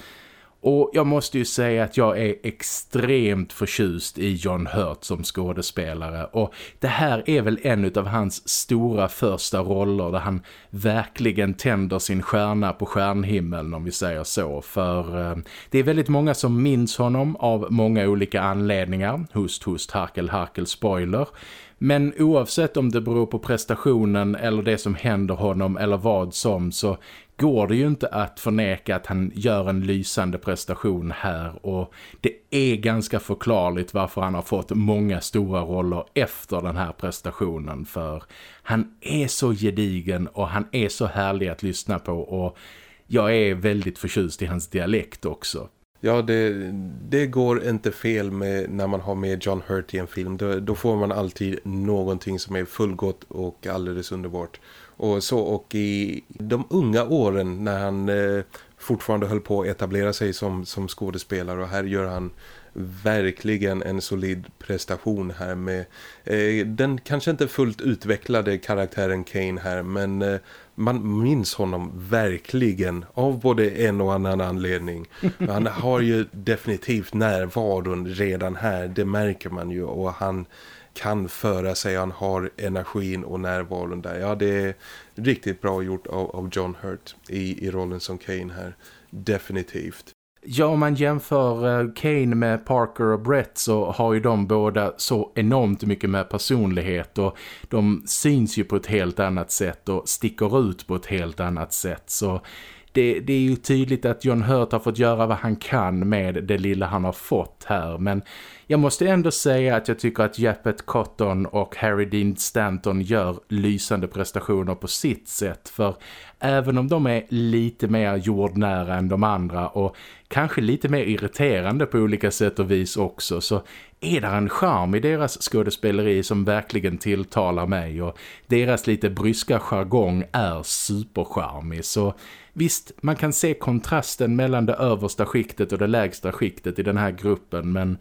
Och jag måste ju säga att jag är extremt förtjust i John Hurt som skådespelare. Och det här är väl en av hans stora första roller där han verkligen tänder sin stjärna på stjärnhimmeln om vi säger så. För eh, det är väldigt många som minns honom av många olika anledningar, Host host harkel harkel spoiler. Men oavsett om det beror på prestationen eller det som händer honom eller vad som så går det ju inte att förneka att han gör en lysande prestation här och det är ganska förklarligt varför han har fått många stora roller efter den här prestationen för han är så gedigen och han är så härlig att lyssna på och jag är väldigt förtjust i hans dialekt också. Ja, det, det går inte fel med när man har med John Hurt i en film. Då, då får man alltid någonting som är fullgott och alldeles underbart. Och så och i de unga åren när han eh, fortfarande höll på att etablera sig som, som skådespelare och här gör han verkligen en solid prestation här med eh, den kanske inte fullt utvecklade karaktären Kane här men eh, man minns honom verkligen av både en och annan anledning. Han har ju definitivt närvaron redan här, det märker man ju och han kan föra sig, han har energin och närvaron där. Ja, det är riktigt bra gjort av, av John Hurt i, i rollen som Kane här. Definitivt. Ja, om man jämför eh, Kane med Parker och Brett så har ju de båda så enormt mycket med personlighet och de syns ju på ett helt annat sätt och sticker ut på ett helt annat sätt. Så det, det, är ju tydligt att John Hurt har fått göra vad han kan med det lilla han har fått här. Men jag måste ändå säga att jag tycker att Jeppet Cotton och Harry Dean Stanton gör lysande prestationer på sitt sätt. För även om de är lite mer jordnära än de andra och kanske lite mer irriterande på olika sätt och vis också så är det en charm i deras skådespeleri som verkligen tilltalar mig och deras lite bryska jargong är supercharmig så visst man kan se kontrasten mellan det översta skiktet och det lägsta skiktet i den här gruppen men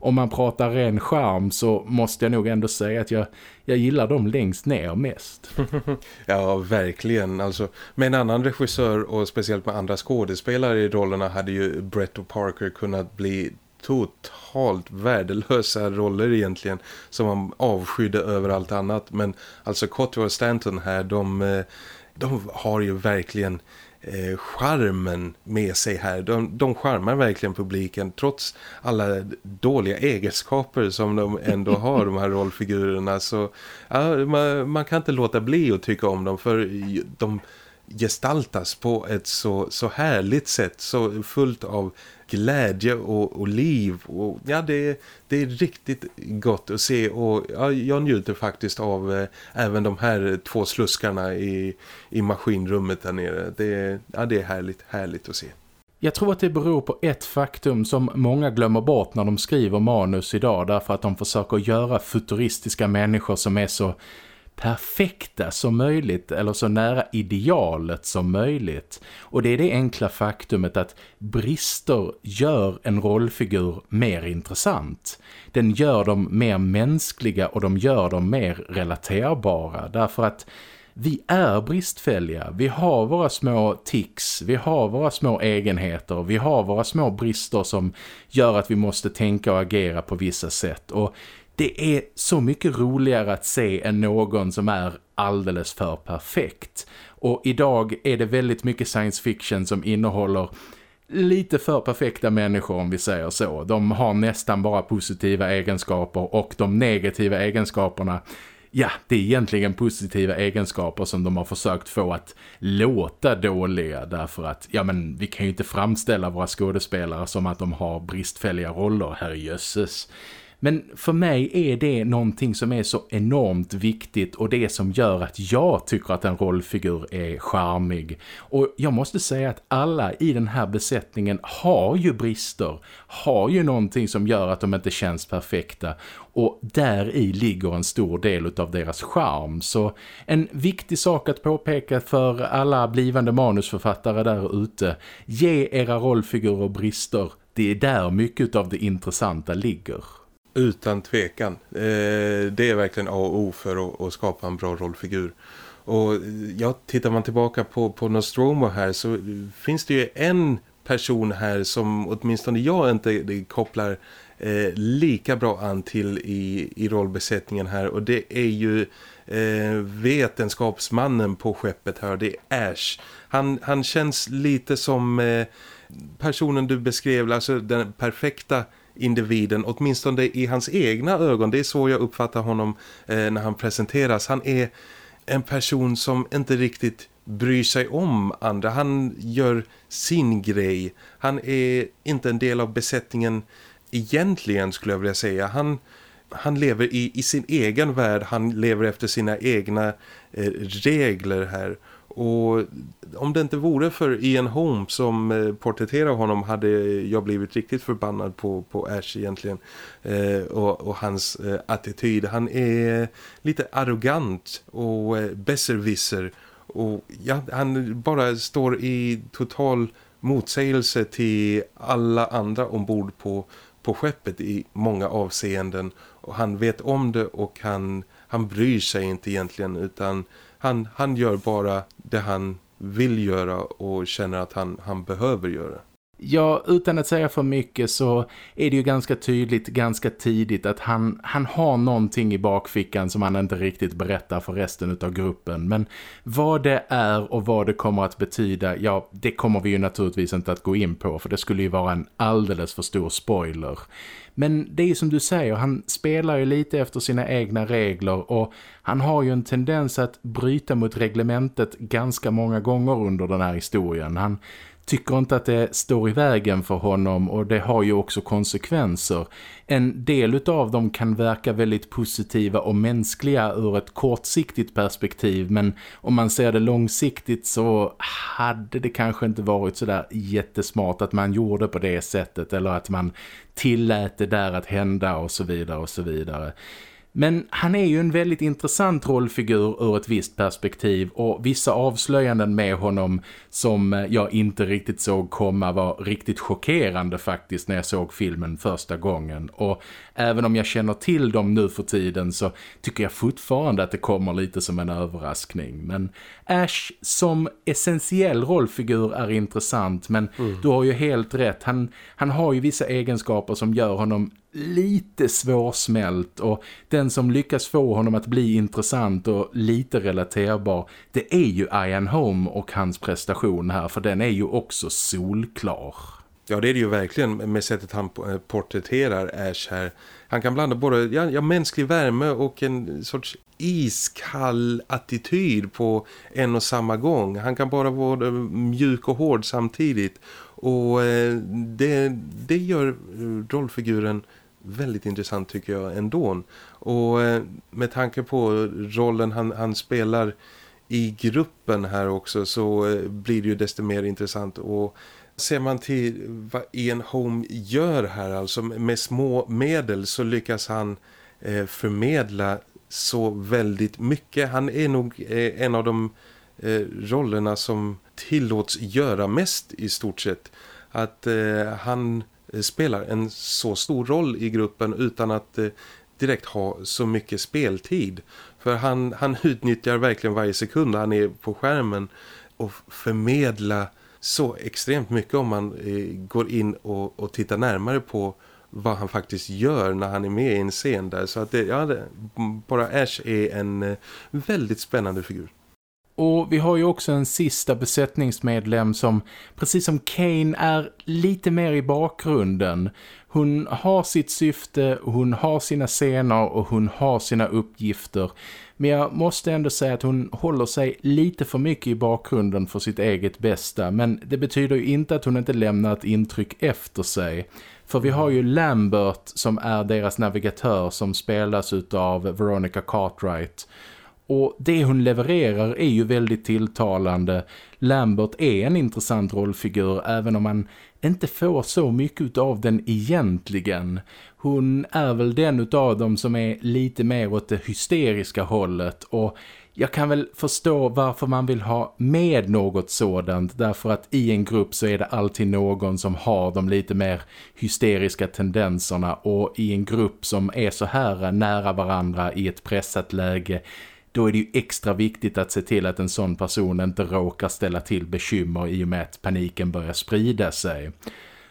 om man pratar ren charm så måste jag nog ändå säga att jag, jag gillar dem längst ner mest. ja, verkligen. Alltså, med en annan regissör och speciellt med andra skådespelare i rollerna hade ju Brett och Parker kunnat bli totalt värdelösa roller egentligen som man avskydde över allt annat. Men alltså Cotto och Stanton här, de, eh, de har ju verkligen eh, charmen med sig här. De, de charmar verkligen publiken trots alla dåliga egenskaper som de ändå har, de här rollfigurerna. Så ja, man, man, kan inte låta bli att tycka om dem för de gestaltas på ett så, så härligt sätt, så fullt av glädje och, och liv. Och, ja, det, det är riktigt gott att se och ja, jag njuter faktiskt av eh, även de här två sluskarna i, i maskinrummet där nere. Det, ja, det är härligt, härligt att se. Jag tror att det beror på ett faktum som många glömmer bort när de skriver manus idag därför att de försöker göra futuristiska människor som är så perfekta som möjligt eller så nära idealet som möjligt. Och det är det enkla faktumet att brister gör en rollfigur mer intressant. Den gör dem mer mänskliga och de gör dem mer relaterbara därför att vi är bristfälliga. Vi har våra små tics, vi har våra små egenheter, vi har våra små brister som gör att vi måste tänka och agera på vissa sätt. Och det är så mycket roligare att se än någon som är alldeles för perfekt. Och idag är det väldigt mycket science fiction som innehåller lite för perfekta människor om vi säger så. De har nästan bara positiva egenskaper och de negativa egenskaperna ja, det är egentligen positiva egenskaper som de har försökt få att låta dåliga därför att, ja men vi kan ju inte framställa våra skådespelare som att de har bristfälliga roller, herrejösses. Men för mig är det någonting som är så enormt viktigt och det som gör att jag tycker att en rollfigur är charmig. Och jag måste säga att alla i den här besättningen har ju brister, har ju någonting som gör att de inte känns perfekta och där i ligger en stor del av deras charm. Så en viktig sak att påpeka för alla blivande manusförfattare där ute, ge era rollfigurer brister. Det är där mycket av det intressanta ligger. Utan tvekan. Eh, det är verkligen A och O för att, skapa en bra rollfigur. Och eh, ja, tittar man tillbaka på, på Nostromo här så finns det ju en person här som åtminstone jag inte eh, kopplar eh, lika bra an till i, i rollbesättningen här. Och det är ju eh, vetenskapsmannen på skeppet här, det är Ash. Han, han känns lite som eh, personen du beskrev, alltså den perfekta individen, åtminstone i hans egna ögon. Det är så jag uppfattar honom eh, när han presenteras. Han är en person som inte riktigt bryr sig om andra. Han gör sin grej. Han är inte en del av besättningen egentligen skulle jag vilja säga. Han, han lever i, i sin egen värld. Han lever efter sina egna eh, regler här. Och om det inte vore för Ian Holm som eh, porträtterar honom hade jag blivit riktigt förbannad på, på Ash egentligen. Eh, och, och, hans eh, attityd. Han är lite arrogant och eh, besserwisser. Och ja, han bara står i total motsägelse till alla andra ombord på, på skeppet i många avseenden. Och han vet om det och han, han bryr sig inte egentligen utan han, han gör bara det han vill göra och känner att han, han behöver göra. Ja, utan att säga för mycket så är det ju ganska tydligt ganska tidigt att han, han har någonting i bakfickan som han inte riktigt berättar för resten av gruppen. Men vad det är och vad det kommer att betyda, ja det kommer vi ju naturligtvis inte att gå in på för det skulle ju vara en alldeles för stor spoiler. Men det är som du säger, han spelar ju lite efter sina egna regler och han har ju en tendens att bryta mot reglementet ganska många gånger under den här historien. Han tycker inte att det står i vägen för honom och det har ju också konsekvenser. En del av dem kan verka väldigt positiva och mänskliga ur ett kortsiktigt perspektiv men om man ser det långsiktigt så hade det kanske inte varit så där jättesmart att man gjorde på det sättet eller att man tillät det där att hända och så vidare och så vidare. Men han är ju en väldigt intressant rollfigur ur ett visst perspektiv och vissa avslöjanden med honom som jag inte riktigt såg komma var riktigt chockerande faktiskt när jag såg filmen första gången. Och även om jag känner till dem nu för tiden så tycker jag fortfarande att det kommer lite som en överraskning. Men Ash som essentiell rollfigur är intressant men mm. du har ju helt rätt. Han, han har ju vissa egenskaper som gör honom lite svårsmält och den som lyckas få honom att bli intressant och lite relaterbar det är ju Ian Holm och hans prestation här för den är ju också solklar. Ja det är det ju verkligen med sättet han eh, porträtterar Ash här. Han kan blanda både ja, ja, mänsklig värme och en sorts iskall attityd på en och samma gång. Han kan bara vara eh, mjuk och hård samtidigt. Och eh, det, det gör rollfiguren väldigt intressant tycker jag ändå. Och med tanke på rollen han, han spelar i gruppen här också så blir det ju desto mer intressant och ser man till vad Ian Home gör här alltså med små medel så lyckas han eh, förmedla så väldigt mycket. Han är nog eh, en av de eh, rollerna som tillåts göra mest i stort sett. Att eh, han spelar en så stor roll i gruppen utan att eh, direkt ha så mycket speltid. För han, han utnyttjar verkligen varje sekund han är på skärmen och förmedla så extremt mycket om man eh, går in och, och tittar närmare på vad han faktiskt gör när han är med i en scen där. Så att det, ja, det, bara Ash är en eh, väldigt spännande figur. Och vi har ju också en sista besättningsmedlem som precis som Kane är lite mer i bakgrunden. Hon har sitt syfte, hon har sina scener och hon har sina uppgifter. Men jag måste ändå säga att hon håller sig lite för mycket i bakgrunden för sitt eget bästa. Men det betyder ju inte att hon inte lämnar ett intryck efter sig. För vi har ju Lambert som är deras navigatör som spelas av Veronica Cartwright. Och det hon levererar är ju väldigt tilltalande. Lambert är en intressant rollfigur även om man inte får så mycket av den egentligen. Hon är väl den av dem som är lite mer åt det hysteriska hållet. Och jag kan väl förstå varför man vill ha med något sådant. Därför att i en grupp så är det alltid någon som har de lite mer hysteriska tendenserna. Och i en grupp som är så här nära varandra i ett pressat läge då är det ju extra viktigt att se till att en sån person inte råkar ställa till bekymmer i och med att paniken börjar sprida sig.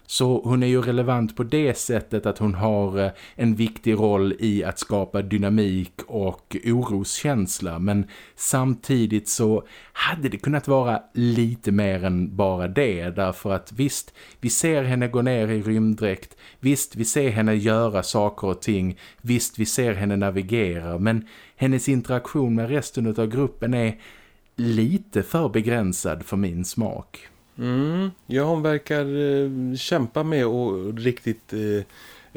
Så hon är ju relevant på det sättet att hon har eh, en viktig roll i att skapa dynamik och oroskänsla. Men samtidigt så hade det kunnat vara lite mer än bara det. Därför att visst, vi ser henne gå ner i rymddräkt. Visst, vi ser henne göra saker och ting. Visst, vi ser henne navigera. Men hennes interaktion med resten av gruppen är lite för begränsad för min smak. Mm, ja, hon verkar eh, kämpa med att riktigt eh,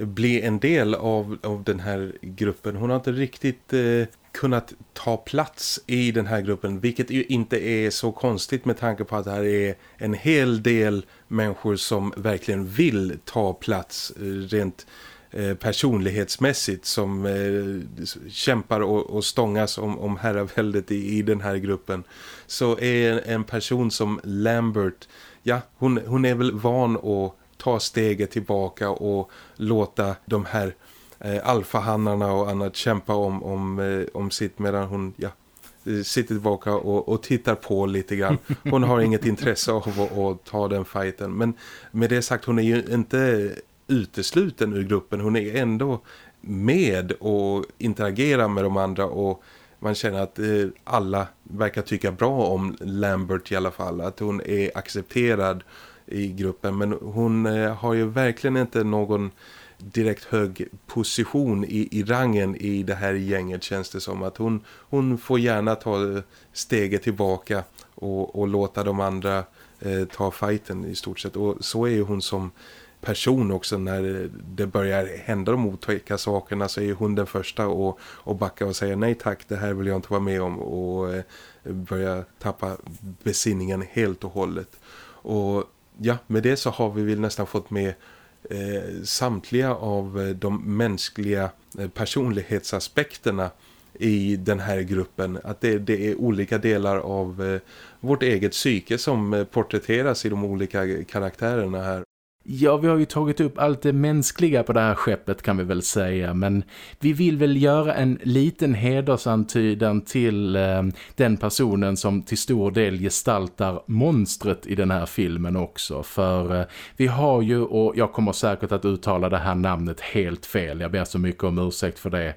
bli en del av, av den här gruppen. Hon har inte riktigt eh, kunnat ta plats i den här gruppen. Vilket ju inte är så konstigt med tanke på att det här är en hel del människor som verkligen vill ta plats eh, rent Eh, personlighetsmässigt som eh, kämpar och, och stångas om, om herraväldet i, i den här gruppen så är en person som Lambert, ja hon, hon är väl van att ta steget tillbaka och låta de här eh, alfahannarna och annat kämpa om, om, eh, om sitt medan hon ja, eh, sitter tillbaka och, och tittar på lite grann. Hon har inget intresse av att, att, ta den fighten. Men med det sagt, hon är ju inte utesluten ur gruppen. Hon är ändå med och interagerar med de andra och man känner att eh, alla verkar tycka bra om Lambert i alla fall. Att hon är accepterad i gruppen. Men hon eh, har ju verkligen inte någon direkt hög position i, i rangen i det här gänget känns det som. Att hon, hon får gärna ta steget tillbaka och, och låta de andra eh, ta fighten i stort sett. Och så är ju hon som person också när det börjar hända de otäcka sakerna så är hon den första och, och backa och säga nej tack, det här vill jag inte vara med om och eh, börja tappa besinningen helt och hållet. Och ja, med det så har vi väl nästan fått med eh, samtliga av eh, de mänskliga eh, personlighetsaspekterna i den här gruppen. Att det, det är olika delar av eh, vårt eget psyke som eh, porträtteras i de olika karaktärerna här. Ja, vi har ju tagit upp allt det mänskliga på det här skeppet kan vi väl säga. Men vi vill väl göra en liten hedersantydan till eh, den personen som till stor del gestaltar monstret i den här filmen också. För eh, vi har ju, och jag kommer säkert att uttala det här namnet helt fel. Jag ber så mycket om ursäkt för det.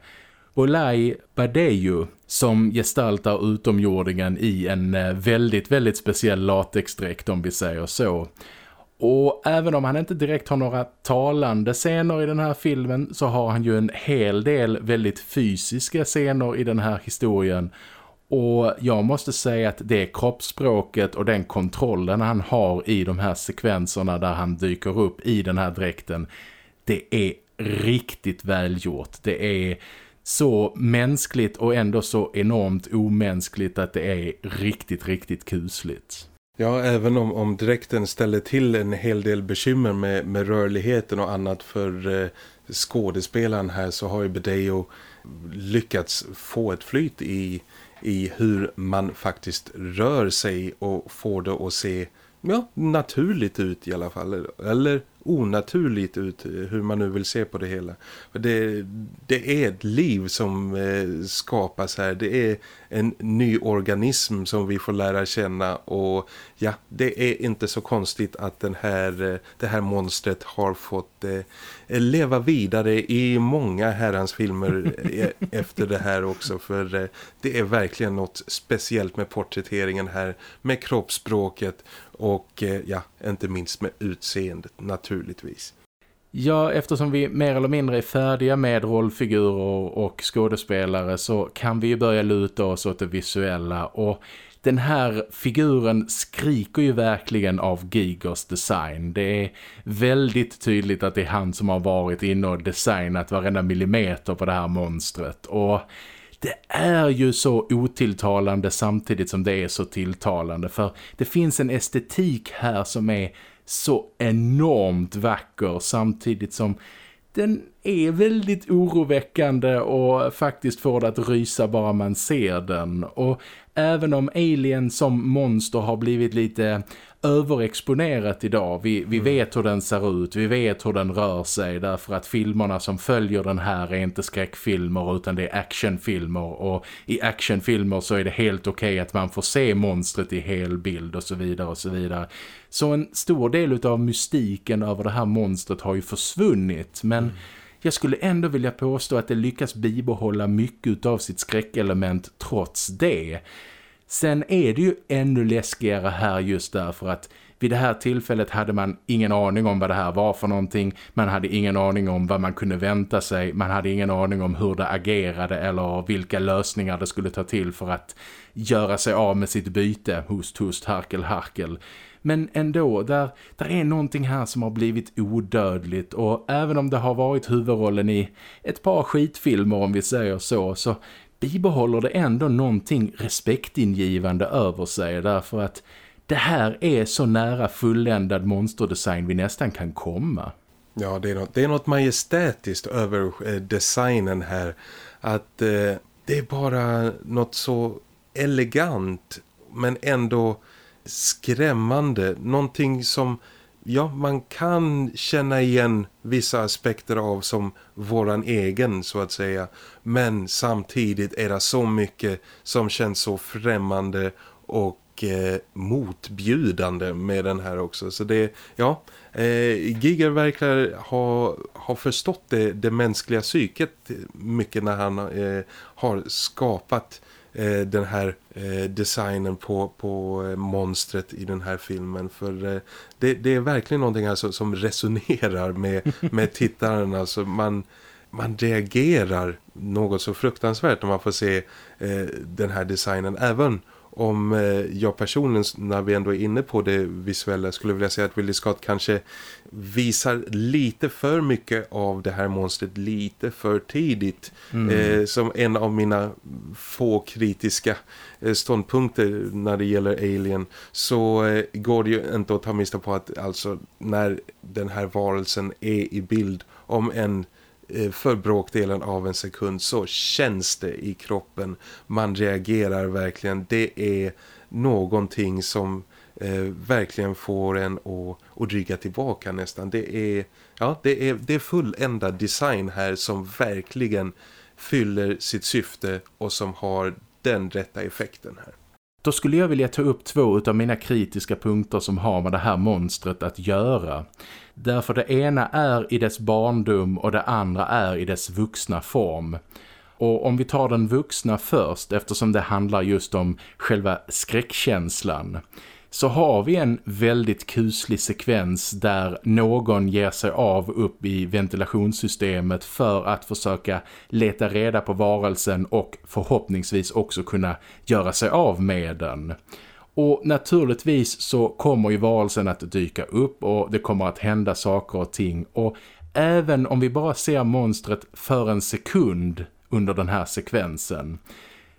Olai Badeju som gestaltar utomjordingen i en eh, väldigt, väldigt speciell latexdräkt om vi säger så. Och även om han inte direkt har några talande scener i den här filmen så har han ju en hel del väldigt fysiska scener i den här historien. Och jag måste säga att det kroppsspråket och den kontrollen han har i de här sekvenserna där han dyker upp i den här dräkten, det är riktigt välgjort. Det är så mänskligt och ändå så enormt omänskligt att det är riktigt, riktigt kusligt. Ja, även om, om dräkten ställer till en hel del bekymmer med, med rörligheten och annat för eh, skådespelaren här så har ju Bedeo lyckats få ett flyt i, i hur man faktiskt rör sig och får det att se ja, naturligt ut i alla fall. Eller onaturligt ut hur man nu vill se på det hela. Det, det är ett liv som eh, skapas här. Det är en ny organism som vi får lära känna och ja, det är inte så konstigt att den här, eh, det här monstret har fått eh, leva vidare i många herrans filmer efter det här också för eh, det är verkligen något speciellt med porträtteringen här med kroppsspråket och ja, inte minst med utseendet naturligtvis. Ja, eftersom vi mer eller mindre är färdiga med rollfigurer och skådespelare så kan vi ju börja luta oss åt det visuella. Och den här figuren skriker ju verkligen av Gigos design. Det är väldigt tydligt att det är han som har varit inne och designat varenda millimeter på det här monstret. Och det är ju så otilltalande samtidigt som det är så tilltalande för det finns en estetik här som är så enormt vacker samtidigt som den är väldigt oroväckande och faktiskt får det att rysa bara man ser den. Och även om Alien som monster har blivit lite överexponerat idag. Vi, vi mm. vet hur den ser ut, vi vet hur den rör sig därför att filmerna som följer den här är inte skräckfilmer utan det är actionfilmer och i actionfilmer så är det helt okej okay att man får se monstret i hel bild och så vidare och så vidare. Så en stor del av mystiken över det här monstret har ju försvunnit men mm jag skulle ändå vilja påstå att det lyckas bibehålla mycket av sitt skräckelement trots det. Sen är det ju ännu läskigare här just därför att vid det här tillfället hade man ingen aning om vad det här var för någonting. Man hade ingen aning om vad man kunde vänta sig. Man hade ingen aning om hur det agerade eller vilka lösningar det skulle ta till för att göra sig av med sitt byte. hos hust, harkel, harkel. Men ändå, där, där är någonting här som har blivit odödligt och även om det har varit huvudrollen i ett par skitfilmer om vi säger så, så bibehåller det ändå någonting respektingivande över sig därför att det här är så nära fulländad monsterdesign vi nästan kan komma. Ja, det är något, det är något majestätiskt över eh, designen här. Att eh, det är bara något så elegant men ändå skrämmande. Någonting som ja, man kan känna igen vissa aspekter av som våran egen så att säga. Men samtidigt är det så mycket som känns så främmande och eh, motbjudande med den här också. Så det, ja, eh, Giger verkar ha, ha förstått det, det mänskliga psyket mycket när han eh, har skapat eh, den här eh, designen på, på eh, monstret i den här filmen. För eh, det, det, är verkligen någonting här som, som resonerar med, med tittaren. Alltså man, man reagerar något så fruktansvärt när man får se eh, den här designen. Även om eh, jag personligen, när vi ändå är inne på det visuella, skulle vilja säga att Ridley Scott kanske visar lite för mycket av det här monstret lite för tidigt. Mm. Eh, som en av mina få kritiska eh, ståndpunkter när det gäller Alien så eh, går det ju inte att ta miste på att alltså när den här varelsen är i bild om en Eh, för bråkdelen av en sekund så känns det i kroppen. Man reagerar verkligen. Det är någonting som eh, verkligen får en att, att rygga tillbaka nästan. Det är, ja, det är, det är fulländad design här som verkligen fyller sitt syfte och som har den rätta effekten här. Då skulle jag vilja ta upp två av mina kritiska punkter som har med det här monstret att göra. Därför det ena är i dess barndom och det andra är i dess vuxna form. Och om vi tar den vuxna först eftersom det handlar just om själva skräckkänslan så har vi en väldigt kuslig sekvens där någon ger sig av upp i ventilationssystemet för att försöka leta reda på varelsen och förhoppningsvis också kunna göra sig av med den. Och naturligtvis så kommer ju varelsen att dyka upp och det kommer att hända saker och ting och även om vi bara ser monstret för en sekund under den här sekvensen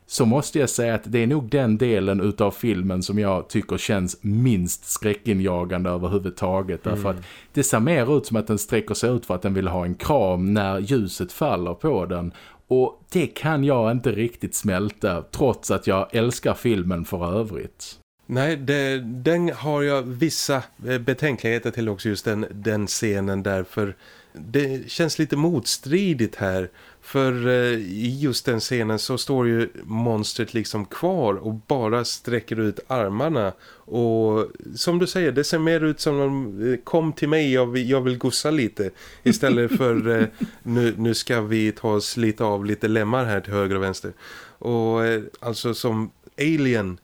så måste jag säga att det är nog den delen utav filmen som jag tycker känns minst skräckinjagande överhuvudtaget. Mm. Därför att det ser mer ut som att den sträcker sig ut för att den vill ha en kram när ljuset faller på den. Och det kan jag inte riktigt smälta trots att jag älskar filmen för övrigt. Nej, det, den har jag vissa eh, betänkligheter till också just den, den scenen därför det känns lite motstridigt här för eh, i just den scenen så står ju monstret liksom kvar och bara sträcker ut armarna. Och som du säger, det ser mer ut som de eh, kom till mig, jag vill, jag vill gossa lite. Istället för eh, nu, nu ska vi ta oss lite av lite lemmar här till höger och vänster. Och alltså som alien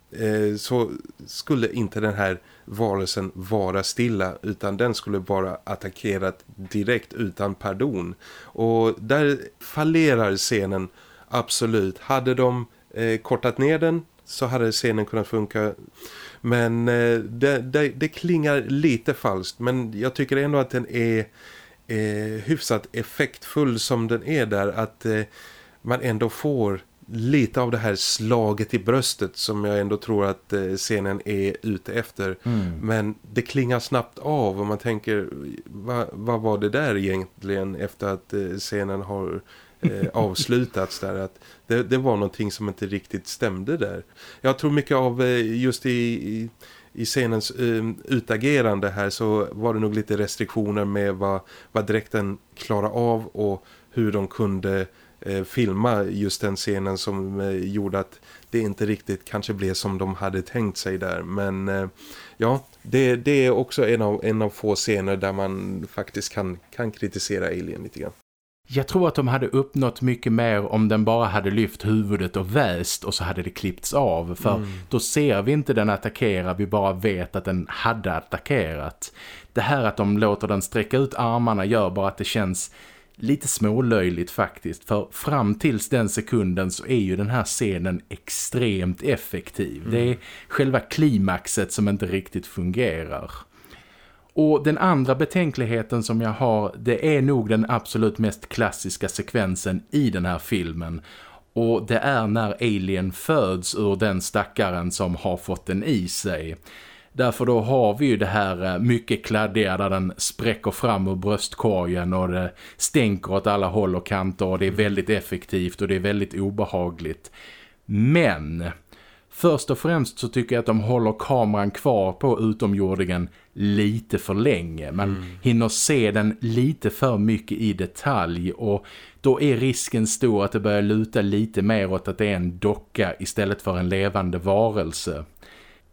så skulle inte den här varelsen vara stilla utan den skulle bara attackerat direkt utan pardon. Och där fallerar scenen absolut. Hade de eh, kortat ner den så hade scenen kunnat funka. Men eh, det, det, det, klingar lite falskt men jag tycker ändå att den är eh, hyfsat effektfull som den är där. Att eh, man ändå får lite av det här slaget i bröstet som jag ändå tror att eh, scenen är ute efter. Mm. Men det klingar snabbt av och man tänker, vad, vad var det där egentligen efter att eh, scenen har eh, avslutats där? Att det, det, var någonting som inte riktigt stämde där. Jag tror mycket av just i, i i scenens um, utagerande här så var det nog lite restriktioner med vad, vad dräkten klarar av och hur de kunde filma just den scenen som eh, gjorde att det inte riktigt kanske blev som de hade tänkt sig där. Men eh, ja, det, det är också en av, en av få scener där man faktiskt kan, kan kritisera Alien lite grann. Jag tror att de hade uppnått mycket mer om den bara hade lyft huvudet och väst och så hade det klippts av. För mm. då ser vi inte den attackera, vi bara vet att den hade attackerat. Det här att de låter den sträcka ut armarna gör bara att det känns lite smålöjligt faktiskt. För fram tills den sekunden så är ju den här scenen extremt effektiv. Mm. Det är själva klimaxet som inte riktigt fungerar. Och den andra betänkligheten som jag har, det är nog den absolut mest klassiska sekvensen i den här filmen. Och det är när Alien föds ur den stackaren som har fått den i sig. Därför då har vi ju det här eh, mycket kladdiga där den spräcker fram ur bröstkorgen och det stänker åt alla håll och kanter och det är väldigt effektivt och det är väldigt obehagligt. Men först och främst så tycker jag att de håller kameran kvar på utomjordingen lite för länge. Man mm. hinner se den lite för mycket i detalj och då är risken stor att det börjar luta lite mer åt att det är en docka istället för en levande varelse.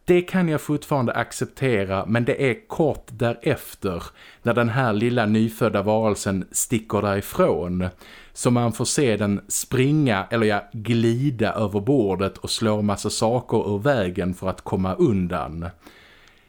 Det kan jag fortfarande acceptera men det är kort därefter när den här lilla nyfödda varelsen sticker därifrån. Så man får se den springa eller ja, glida över bordet och slå massa saker ur vägen för att komma undan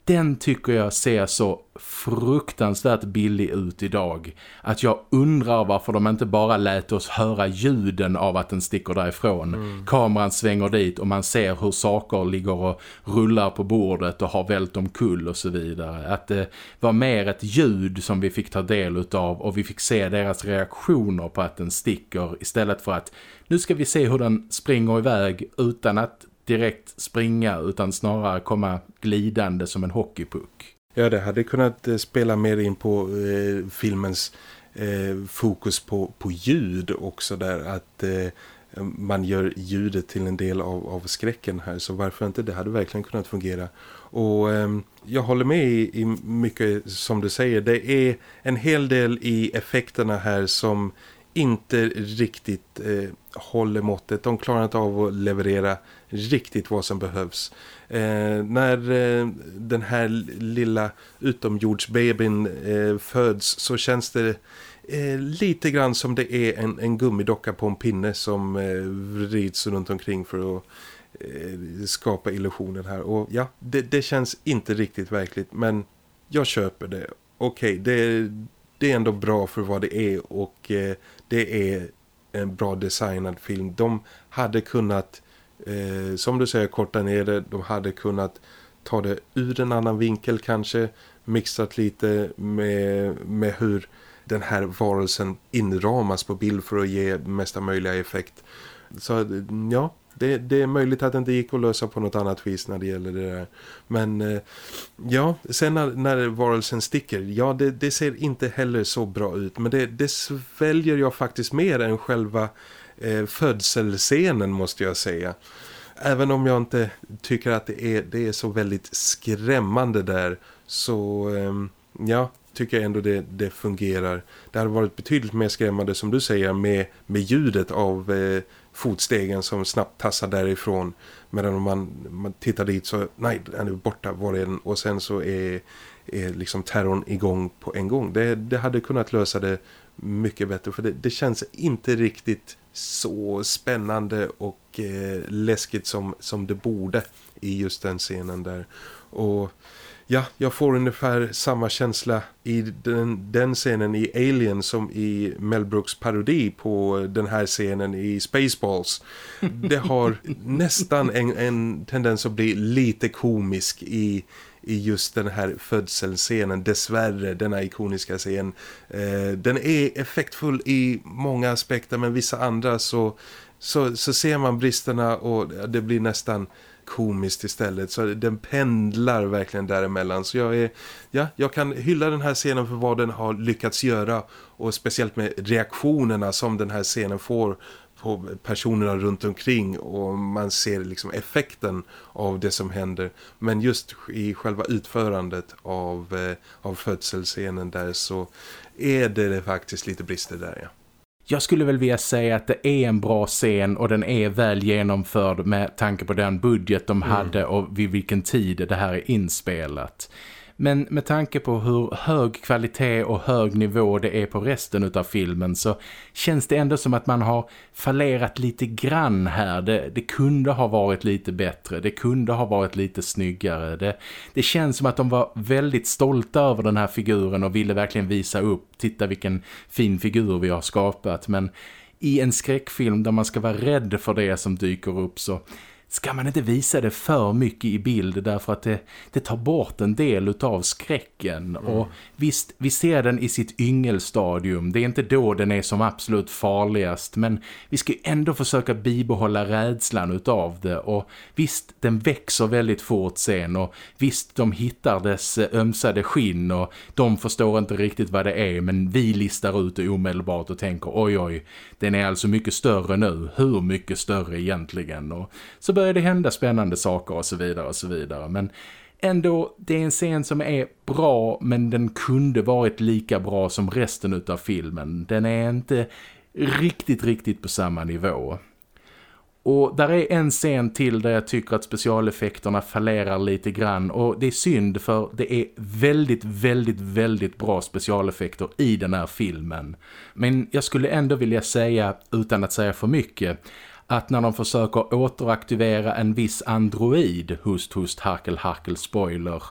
den tycker jag ser så fruktansvärt billig ut idag. Att jag undrar varför de inte bara lät oss höra ljuden av att den sticker därifrån. Mm. Kameran svänger dit och man ser hur saker ligger och rullar på bordet och har vält omkull och så vidare. Att det var mer ett ljud som vi fick ta del av och vi fick se deras reaktioner på att den sticker istället för att nu ska vi se hur den springer iväg utan att direkt springa utan snarare komma glidande som en hockeypuck. Ja, det hade kunnat eh, spela mer in på eh, filmens eh, fokus på, på ljud också där att eh, man gör ljudet till en del av, av skräcken här så varför inte, det hade verkligen kunnat fungera och eh, jag håller med i, i mycket som du säger, det är en hel del i effekterna här som inte riktigt eh, håller måttet. De klarar inte av att leverera riktigt vad som behövs. Eh, när eh, den här lilla utomjordsbabyn eh, föds så känns det eh, lite grann som det är en, en gummidocka på en pinne som eh, vrids runt omkring för att eh, skapa illusionen här. Och ja, det, det, känns inte riktigt verkligt men jag köper det. Okej, okay, det, det är ändå bra för vad det är och eh, det är en bra designad film. De hade kunnat, eh, som du säger, korta ner det. De hade kunnat ta det ur en annan vinkel kanske. Mixat lite med, med hur den här varelsen inramas på bild för att ge mesta möjliga effekt. Så ja, det, det, är möjligt att det inte gick att lösa på något annat vis när det gäller det där. Men eh, ja, sen när, när varelsen sticker, ja det, det, ser inte heller så bra ut. Men det, det sväljer jag faktiskt mer än själva eh, födselscenen måste jag säga. även om jag inte tycker att det är, det är så väldigt skrämmande där så eh, ja, tycker jag ändå det, det fungerar. Det hade varit betydligt mer skrämmande som du säger med, med ljudet av eh, fotstegen som snabbt tassar därifrån. Medan om man, man tittar dit så, nej, den är borta var är den? Och sen så är, är liksom terrorn igång på en gång. Det, det hade kunnat lösa det mycket bättre för det, det känns inte riktigt så spännande och eh, läskigt som, som det borde i just den scenen där. Och ja, jag får ungefär samma känsla i den, den scenen i Alien som i Mel Brooks parodi på den här scenen i Spaceballs. Det har nästan en, en tendens att bli lite komisk i i just den här födselscenen. Dessvärre, denna ikoniska scen. Eh, den är effektfull i många aspekter men vissa andra så, så, så ser man bristerna och det blir nästan komiskt istället. Så den pendlar verkligen däremellan. Så jag, är, ja, jag kan hylla den här scenen för vad den har lyckats göra. Och speciellt med reaktionerna som den här scenen får på personerna runt omkring och man ser liksom effekten av det som händer. Men just i själva utförandet av, eh, av födselscenen där så är det faktiskt lite brister där, ja. Jag skulle väl vilja säga att det är en bra scen och den är väl genomförd med tanke på den budget de mm. hade och vid vilken tid det här är inspelat. Men med tanke på hur hög kvalitet och hög nivå det är på resten av filmen så känns det ändå som att man har fallerat lite grann här. Det, det kunde ha varit lite bättre, det kunde ha varit lite snyggare. Det, det känns som att de var väldigt stolta över den här figuren och ville verkligen visa upp, titta vilken fin figur vi har skapat. Men i en skräckfilm där man ska vara rädd för det som dyker upp så ska man inte visa det för mycket i bild därför att det, det tar bort en del av skräcken. Mm. Och visst, vi ser den i sitt yngelstadium. Det är inte då den är som absolut farligast. Men vi ska ändå försöka bibehålla rädslan utav det. Och visst, den växer väldigt fort sen. Och visst, de hittar dess ömsade skinn. Och de förstår inte riktigt vad det är. Men vi listar ut det omedelbart och tänker, oj oj, den är alltså mycket större nu. Hur mycket större egentligen? Och så börjar det hända spännande saker och så vidare och så vidare. Men ändå, det är en scen som är bra men den kunde varit lika bra som resten av filmen. Den är inte riktigt, riktigt på samma nivå. Och där är en scen till där jag tycker att specialeffekterna fallerar lite grann och det är synd för det är väldigt, väldigt, väldigt bra specialeffekter i den här filmen. Men jag skulle ändå vilja säga, utan att säga för mycket, att när de försöker återaktivera en viss android, hust hust harkel harkel spoiler,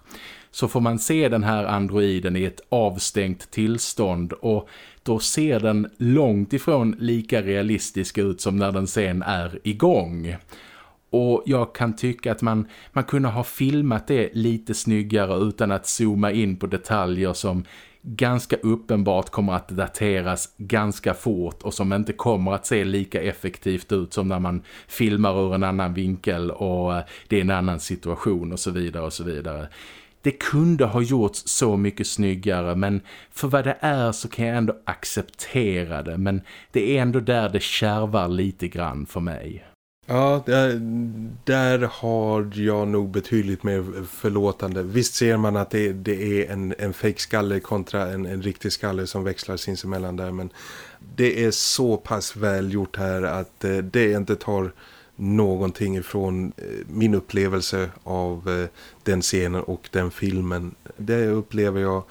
så får man se den här androiden i ett avstängt tillstånd och då ser den långt ifrån lika realistisk ut som när den sen är igång. Och jag kan tycka att man, man kunde ha filmat det lite snyggare utan att zooma in på detaljer som ganska uppenbart kommer att dateras ganska fort och som inte kommer att se lika effektivt ut som när man filmar ur en annan vinkel och eh, det är en annan situation och så vidare och så vidare. Det kunde ha gjorts så mycket snyggare men för vad det är så kan jag ändå acceptera det men det är ändå där det kärvar lite grann för mig. Ja, där, där har jag nog betydligt mer förlåtande. Visst ser man att det, det är en, en fake skalle kontra en, en riktig skalle som växlar sinsemellan där. Men det är så pass väl gjort här att eh, det inte tar någonting ifrån eh, min upplevelse av eh, den scenen och den filmen. Det upplever jag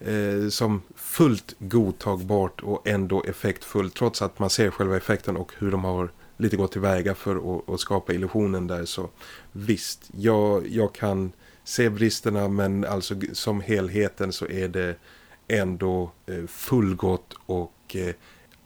eh, som fullt godtagbart och ändå effektfullt trots att man ser själva effekten och hur de har lite gått tillväga för att, skapa illusionen där så visst, jag, jag kan se bristerna men alltså som helheten så är det ändå fullgott och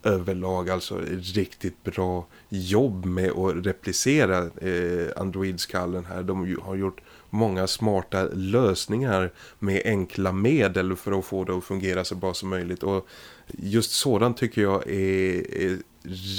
överlag alltså riktigt bra jobb med att replicera eh, Android-skallen här. De har gjort många smarta lösningar med enkla medel för att få det att fungera så bra som möjligt och just sådant tycker jag är, är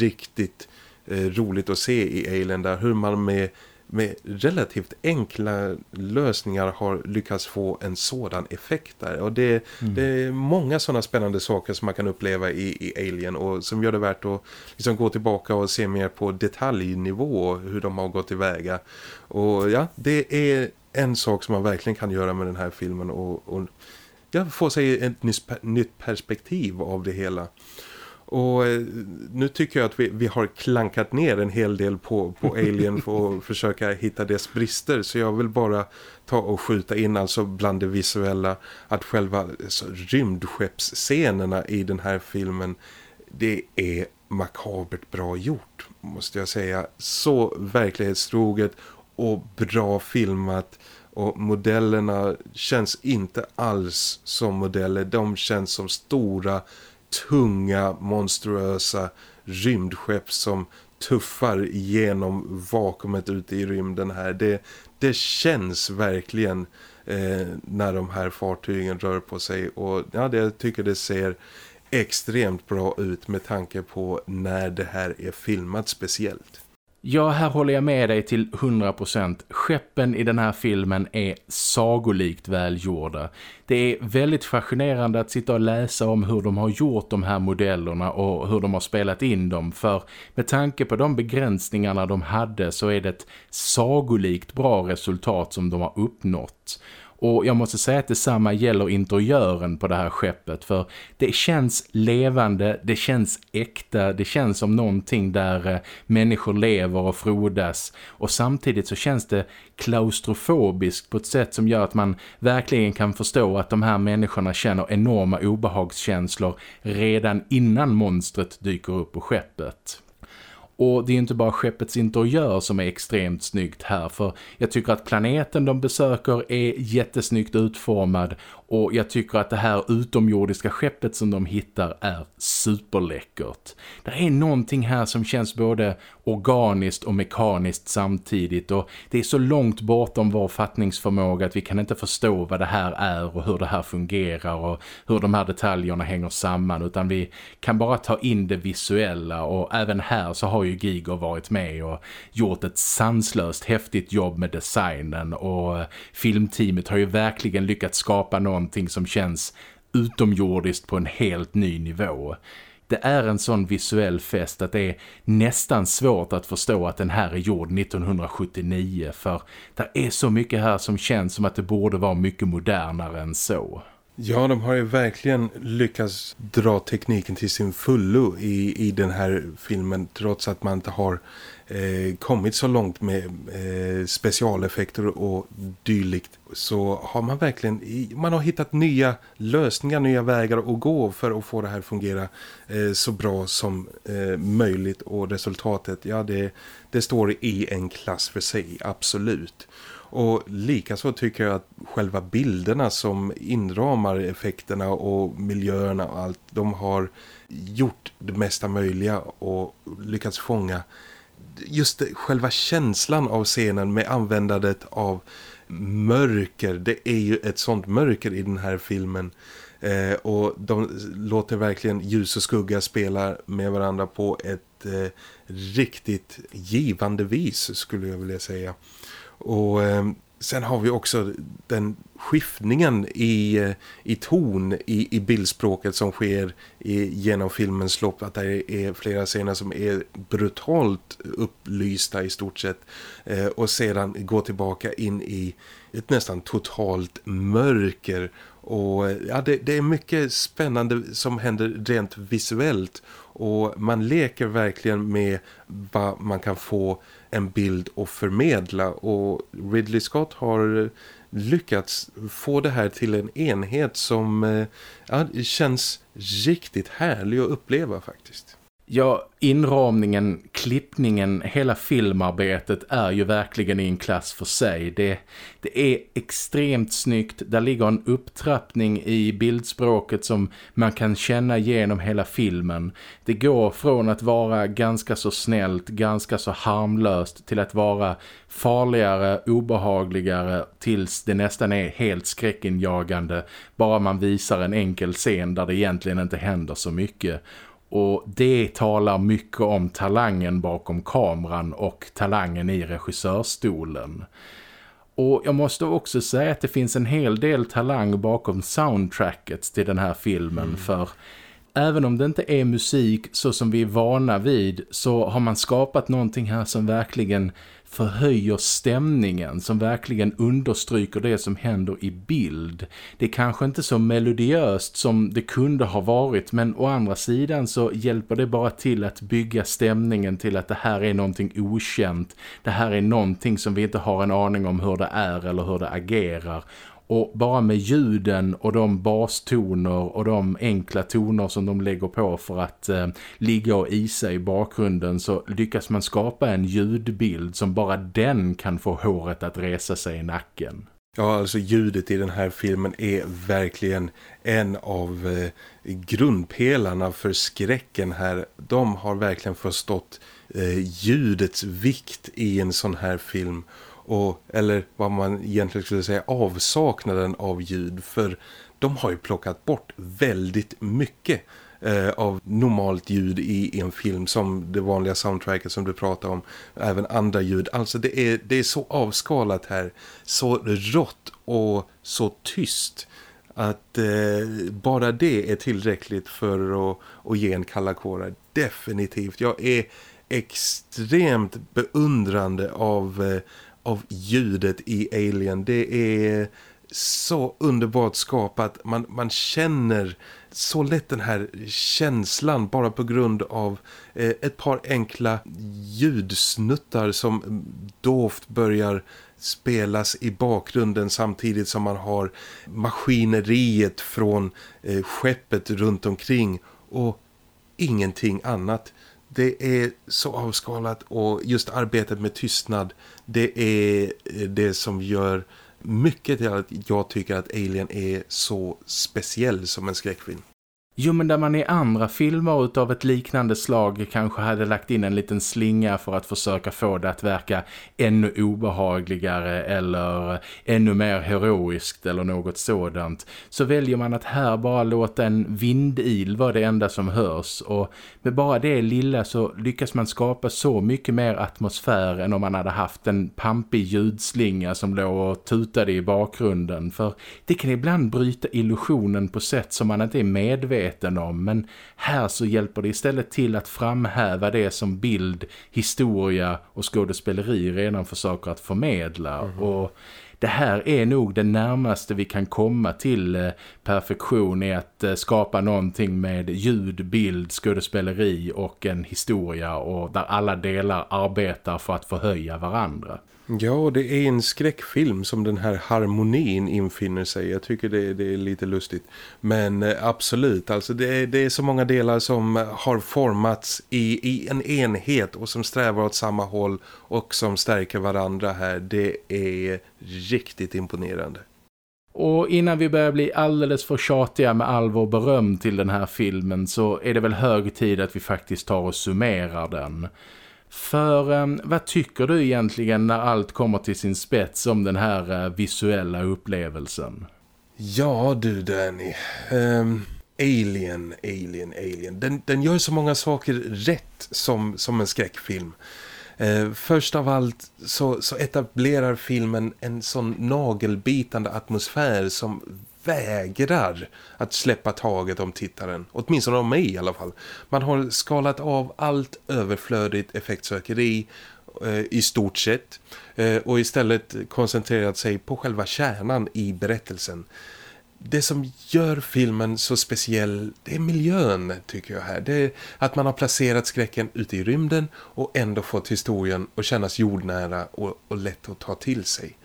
riktigt eh, roligt att se i Alien där hur man med med relativt enkla lösningar har lyckats få en sådan effekt där. Och det, mm. det är många sådana spännande saker som man kan uppleva i, i Alien och som gör det värt att liksom gå tillbaka och se mer på detaljnivå hur de har gått tillväga. Och ja, det är en sak som man verkligen kan göra med den här filmen och, och ja, få sig ett nytt perspektiv av det hela. Och eh, nu tycker jag att vi, vi har klankat ner en hel del på, på Alien för att försöka hitta dess brister. Så jag vill bara ta och skjuta in alltså bland det visuella att själva alltså, rymdskeppsscenerna i den här filmen det är makabert bra gjort måste jag säga. Så verklighetstroget och bra filmat och modellerna känns inte alls som modeller. De känns som stora tunga, monstruösa rymdskepp som tuffar genom vakuumet ute i rymden här. Det, det känns verkligen eh, när de här fartygen rör på sig och ja, det, jag tycker det ser extremt bra ut med tanke på när det här är filmat speciellt. Ja, här håller jag med dig till 100%. Skeppen i den här filmen är sagolikt välgjorda. Det är väldigt fascinerande att sitta och läsa om hur de har gjort de här modellerna och hur de har spelat in dem. För med tanke på de begränsningarna de hade så är det ett sagolikt bra resultat som de har uppnått. Och jag måste säga att detsamma gäller interiören på det här skeppet för det känns levande, det känns äkta, det känns som någonting där eh, människor lever och frodas och samtidigt så känns det klaustrofobiskt på ett sätt som gör att man verkligen kan förstå att de här människorna känner enorma obehagskänslor redan innan monstret dyker upp på skeppet. Och det är inte bara skeppets interiör som är extremt snyggt här för jag tycker att planeten de besöker är jättesnyggt utformad och jag tycker att det här utomjordiska skeppet som de hittar är superläckert. Det är någonting här som känns både organiskt och mekaniskt samtidigt. Och det är så långt bortom vår fattningsförmåga att vi kan inte förstå vad det här är och hur det här fungerar och hur de här detaljerna hänger samman. Utan vi kan bara ta in det visuella. Och även här så har ju Giger varit med och gjort ett sanslöst häftigt jobb med designen. Och filmteamet har ju verkligen lyckats skapa något någonting som känns utomjordiskt på en helt ny nivå. Det är en sån visuell fest att det är nästan svårt att förstå att den här är gjord 1979 för det är så mycket här som känns som att det borde vara mycket modernare än så. Ja, de har ju verkligen lyckats dra tekniken till sin fullo i, i den här filmen trots att man inte har eh, kommit så långt med eh, specialeffekter och dylikt så har man verkligen man har hittat nya lösningar, nya vägar att gå för att få det här fungera eh, så bra som eh, möjligt och resultatet, ja det, det står i en klass för sig, absolut. Och likaså tycker jag att själva bilderna som inramar effekterna och miljöerna och allt, de har gjort det mesta möjliga och lyckats fånga just själva känslan av scenen med användandet av mörker. Det är ju ett sånt mörker i den här filmen. Eh, och de låter verkligen ljus och skugga spela med varandra på ett eh, riktigt givande vis skulle jag vilja säga. Och eh, sen har vi också den skiftningen i, eh, i ton i, i bildspråket som sker i, genom filmens lopp. Att det är flera scener som är brutalt upplysta i stort sett. Eh, och sedan gå tillbaka in i ett nästan totalt mörker. Och eh, ja, det, det är mycket spännande som händer rent visuellt. Och man leker verkligen med vad man kan få en bild att förmedla och Ridley Scott har lyckats få det här till en enhet som eh, ja, känns riktigt härlig att uppleva faktiskt. Ja, inramningen, klippningen, hela filmarbetet är ju verkligen i en klass för sig. Det, det är extremt snyggt. Där ligger en upptrappning i bildspråket som man kan känna genom hela filmen. Det går från att vara ganska så snällt, ganska så harmlöst till att vara farligare, obehagligare tills det nästan är helt skräckinjagande bara man visar en enkel scen där det egentligen inte händer så mycket. Och det talar mycket om talangen bakom kameran och talangen i regissörstolen. Och jag måste också säga att det finns en hel del talang bakom soundtracket till den här filmen mm. för även om det inte är musik så som vi är vana vid så har man skapat någonting här som verkligen förhöjer stämningen som verkligen understryker det som händer i bild. Det är kanske inte så melodiöst som det kunde ha varit men å andra sidan så hjälper det bara till att bygga stämningen till att det här är någonting okänt. Det här är någonting som vi inte har en aning om hur det är eller hur det agerar och bara med ljuden och de bastoner och de enkla toner som de lägger på för att eh, ligga och isa i bakgrunden så lyckas man skapa en ljudbild som bara den kan få håret att resa sig i nacken. Ja, alltså ljudet i den här filmen är verkligen en av eh, grundpelarna för skräcken här. De har verkligen förstått eh, ljudets vikt i en sån här film och, eller vad man egentligen skulle säga avsaknaden av ljud. För de har ju plockat bort väldigt mycket eh, av normalt ljud i en film som det vanliga soundtracket som du pratar om även andra ljud, alltså det är, det är så avskalat här så rått och så tyst att eh, bara det är tillräckligt för att, att ge en kalla kåra definitivt, jag är extremt beundrande av eh, av ljudet i Alien. Det är så underbart skapat. Man, man känner så lätt den här känslan bara på grund av eh, ett par enkla ljudsnuttar som dovt börjar spelas i bakgrunden samtidigt som man har maskineriet från eh, skeppet runt omkring och ingenting annat. Det är så avskalat och just arbetet med tystnad det är eh, det som gör mycket till att jag tycker att Alien är så speciell som en skräckfilm. Jo men där man i andra filmer utav ett liknande slag kanske hade lagt in en liten slinga för att försöka få det att verka ännu obehagligare eller ännu mer heroiskt eller något sådant så väljer man att här bara låta en vindil vara det enda som hörs. Och med bara det lilla så lyckas man skapa så mycket mer atmosfär än om man hade haft en pampig ljudslinga som låg och tutade i bakgrunden. För det kan ibland bryta illusionen på sätt som man inte är medveten medveten om men här så hjälper det istället till att framhäva det som bild, historia och skådespeleri redan försöker att förmedla mm. och det här är nog det närmaste vi kan komma till eh, perfektion i att eh, skapa någonting med ljud, bild, skådespeleri och en historia och där alla delar arbetar för att förhöja varandra. Ja, det är en skräckfilm som den här harmonin infinner sig. Jag tycker det, det är lite lustigt. Men eh, absolut, alltså det är, det är så många delar som eh, har formats i, i en enhet och som strävar åt samma håll och som stärker varandra här. Det är riktigt imponerande. Och innan vi börjar bli alldeles för tjatiga med all vår beröm till den här filmen så är det väl hög tid att vi faktiskt tar och summerar den. För eh, vad tycker du egentligen när allt kommer till sin spets om den här eh, visuella upplevelsen? Ja du Danny, um, Alien, Alien, Alien. Den, den gör så många saker rätt som, som en skräckfilm. Eh, först av allt så, så etablerar filmen en sån nagelbitande atmosfär som vägrar att släppa taget om tittaren. Åtminstone om mig i alla fall. Man har skalat av allt överflödigt effektsökeri eh, i stort sett eh, och istället koncentrerat sig på själva kärnan i berättelsen det som gör filmen så speciell det är miljön tycker jag här. Det är att man har placerat skräcken ute i rymden och ändå fått historien att kännas jordnära och, och lätt att ta till sig.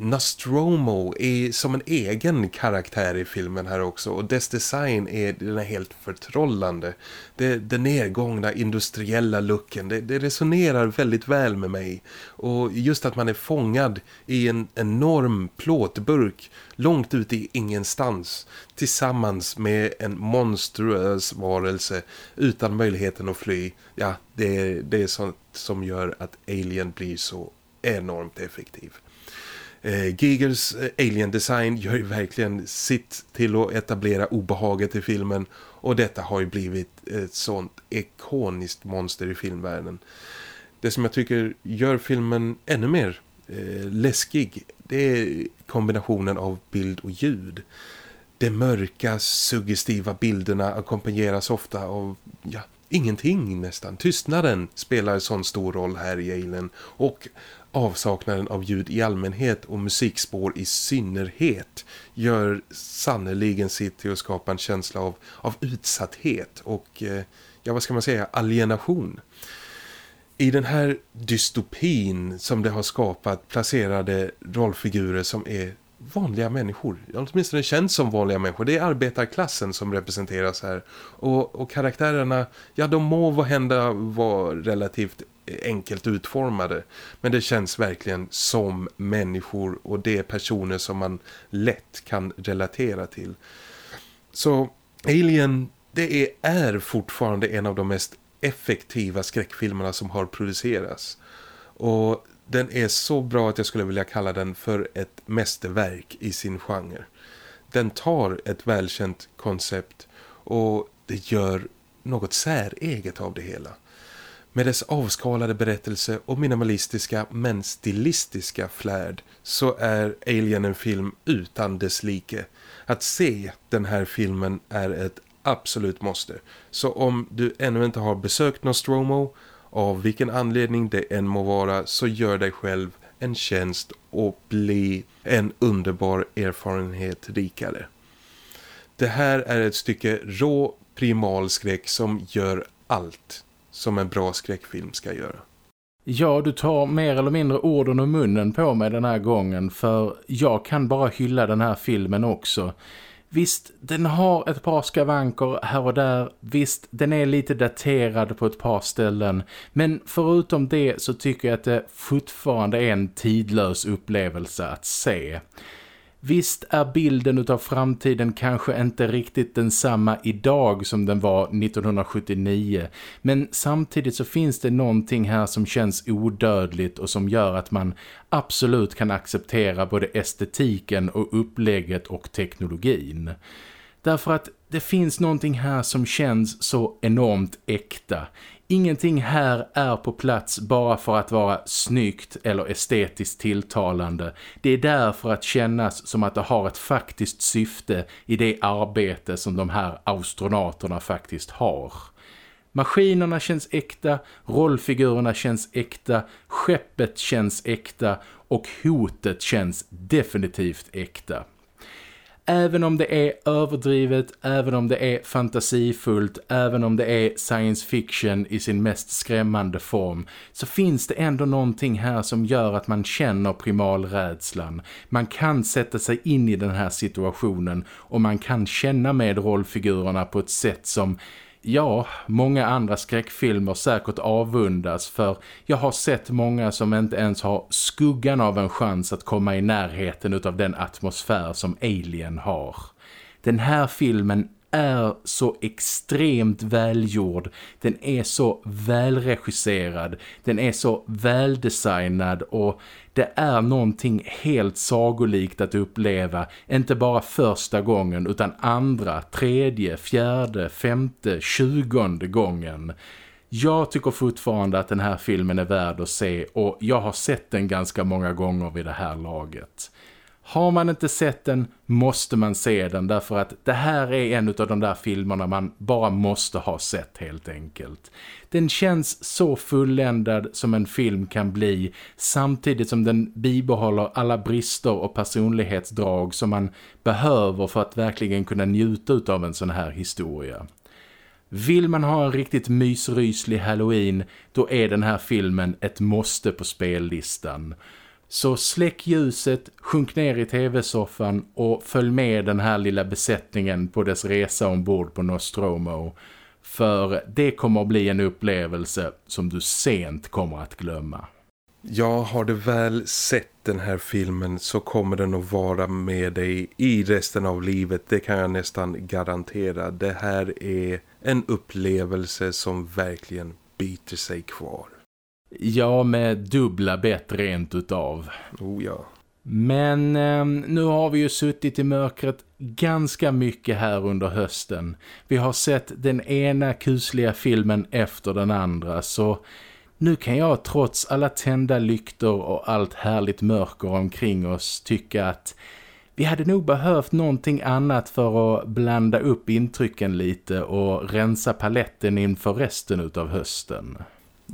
Nostromo är som en egen karaktär i filmen här också och dess design är, den är helt förtrollande. Det, den nedgångna industriella looken, det, det, resonerar väldigt väl med mig. Och just att man är fångad i en enorm plåtburk långt ute i ingenstans tillsammans med en monstruös varelse utan möjligheten att fly. Ja, det, det är sånt som gör att Alien blir så enormt effektiv. Eh, Gigers eh, alien design gör ju verkligen sitt till att etablera obehaget i filmen och detta har ju blivit ett sånt ikoniskt monster i filmvärlden. Det som jag tycker gör filmen ännu mer eh, läskig det är kombinationen av bild och ljud. De mörka, suggestiva bilderna ackompanjeras ofta av ja, ingenting nästan. Tystnaden spelar en sån stor roll här i Alien och avsaknaden av ljud i allmänhet och musikspår i synnerhet gör sannoliken sitt till att skapa en känsla av, av utsatthet och eh, ja vad ska man säga, alienation. I den här dystopin som det har skapat placerade rollfigurer som är vanliga människor. Åtminstone känns som vanliga människor. Det är arbetarklassen som representeras här. Och, och karaktärerna, ja de må vad hända vara relativt enkelt utformade. Men det känns verkligen som människor och det är personer som man lätt kan relatera till. Så Alien, det är, är fortfarande en av de mest effektiva skräckfilmerna som har producerats. Och den är så bra att jag skulle vilja kalla den för ett mästerverk i sin genre. Den tar ett välkänt koncept och det gör något säreget av det hela. Med dess avskalade berättelse och minimalistiska men stilistiska flärd så är Alien en film utan dess like. Att se den här filmen är ett absolut måste. Så om du ännu inte har besökt Nostromo, av vilken anledning det än må vara, så gör dig själv en tjänst och bli en underbar erfarenhet rikare. Det här är ett stycke rå primalskräck som gör allt som en bra skräckfilm ska göra. Ja, du tar mer eller mindre orden och munnen på mig den här gången för jag kan bara hylla den här filmen också. Visst, den har ett par skavanker här och där. Visst, den är lite daterad på ett par ställen. Men förutom det så tycker jag att det fortfarande är en tidlös upplevelse att se. Visst är bilden av framtiden kanske inte riktigt densamma idag som den var 1979 men samtidigt så finns det någonting här som känns odödligt och som gör att man absolut kan acceptera både estetiken och upplägget och teknologin. Därför att det finns någonting här som känns så enormt äkta. Ingenting här är på plats bara för att vara snyggt eller estetiskt tilltalande. Det är där för att kännas som att det har ett faktiskt syfte i det arbete som de här astronauterna faktiskt har. Maskinerna känns äkta, rollfigurerna känns äkta, skeppet känns äkta och hotet känns definitivt äkta. Även om det är överdrivet, även om det är fantasifullt, även om det är science fiction i sin mest skrämmande form så finns det ändå någonting här som gör att man känner primalrädslan. Man kan sätta sig in i den här situationen och man kan känna med rollfigurerna på ett sätt som ja, många andra skräckfilmer säkert avundas för jag har sett många som inte ens har skuggan av en chans att komma i närheten av den atmosfär som Alien har. Den här filmen är så extremt välgjord. Den är så välregisserad. Den är så väldesignad och det är någonting helt sagolikt att uppleva. Inte bara första gången utan andra, tredje, fjärde, femte, tjugonde gången. Jag tycker fortfarande att den här filmen är värd att se och jag har sett den ganska många gånger vid det här laget. Har man inte sett den måste man se den därför att det här är en av de där filmerna man bara måste ha sett helt enkelt. Den känns så fulländad som en film kan bli samtidigt som den bibehåller alla brister och personlighetsdrag som man behöver för att verkligen kunna njuta av en sån här historia. Vill man ha en riktigt mysryslig Halloween då är den här filmen ett måste på spellistan. Så släck ljuset, sjunk ner i tv-soffan och följ med den här lilla besättningen på dess resa ombord på Nostromo. För det kommer att bli en upplevelse som du sent kommer att glömma. Ja, har du väl sett den här filmen så kommer den att vara med dig i resten av livet. Det kan jag nästan garantera. Det här är en upplevelse som verkligen biter sig kvar. Ja, med dubbla bett rent utav. Oh ja. Men eh, nu har vi ju suttit i mörkret ganska mycket här under hösten. Vi har sett den ena kusliga filmen efter den andra så nu kan jag trots alla tända lyktor och allt härligt mörker omkring oss tycka att vi hade nog behövt någonting annat för att blanda upp intrycken lite och rensa paletten inför resten av hösten.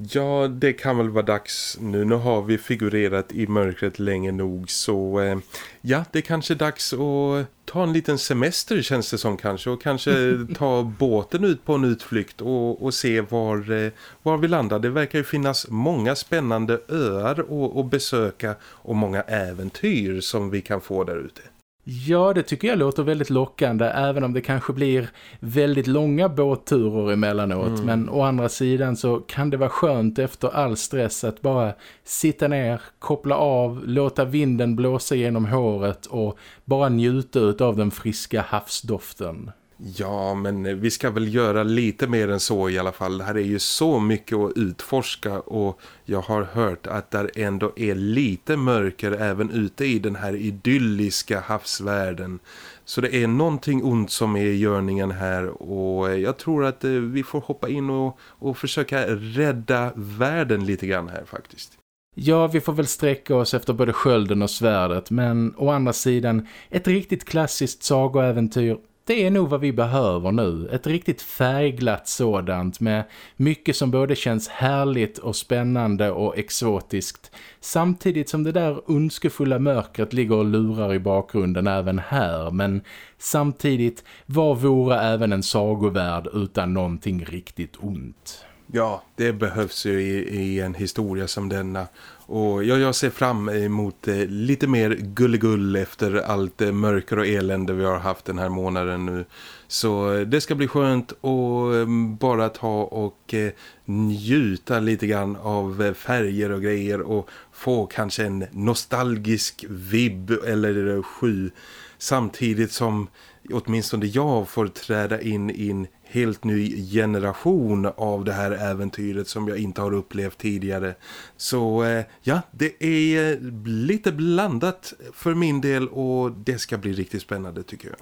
Ja, det kan väl vara dags nu. Nu har vi figurerat i mörkret länge nog så eh, ja, det är kanske dags att ta en liten semester känns det som kanske och kanske ta båten ut på en utflykt och, och se var, eh, var vi landar. Det verkar ju finnas många spännande öar att besöka och många äventyr som vi kan få där ute. Ja, det tycker jag låter väldigt lockande även om det kanske blir väldigt långa båtturer emellanåt. Mm. Men å andra sidan så kan det vara skönt efter all stress att bara sitta ner, koppla av, låta vinden blåsa genom håret och bara njuta av den friska havsdoften. Ja, men eh, vi ska väl göra lite mer än så i alla fall. Det här är ju så mycket att utforska och jag har hört att där ändå är lite mörker även ute i den här idylliska havsvärlden. Så det är någonting ont som är i görningen här och eh, jag tror att eh, vi får hoppa in och, och försöka rädda världen lite grann här faktiskt. Ja, vi får väl sträcka oss efter både skölden och svärdet men å andra sidan ett riktigt klassiskt sagoäventyr det är nog vad vi behöver nu. Ett riktigt färgglatt sådant med mycket som både känns härligt och spännande och exotiskt. Samtidigt som det där ondskefulla mörkret ligger och lurar i bakgrunden även här. Men samtidigt, vad vore även en sagovärld utan någonting riktigt ont? Ja, det behövs ju i, i en historia som denna. Och jag, jag ser fram emot eh, lite mer gullegull efter allt eh, mörker och elände vi har haft den här månaden nu. Så eh, det ska bli skönt eh, att bara ta och eh, njuta lite grann av färger och grejer och få kanske en nostalgisk vibb eller sju samtidigt som åtminstone jag får träda in i en helt ny generation av det här äventyret som jag inte har upplevt tidigare. Så eh, ja, det är eh, lite blandat för min del och det ska bli riktigt spännande tycker jag.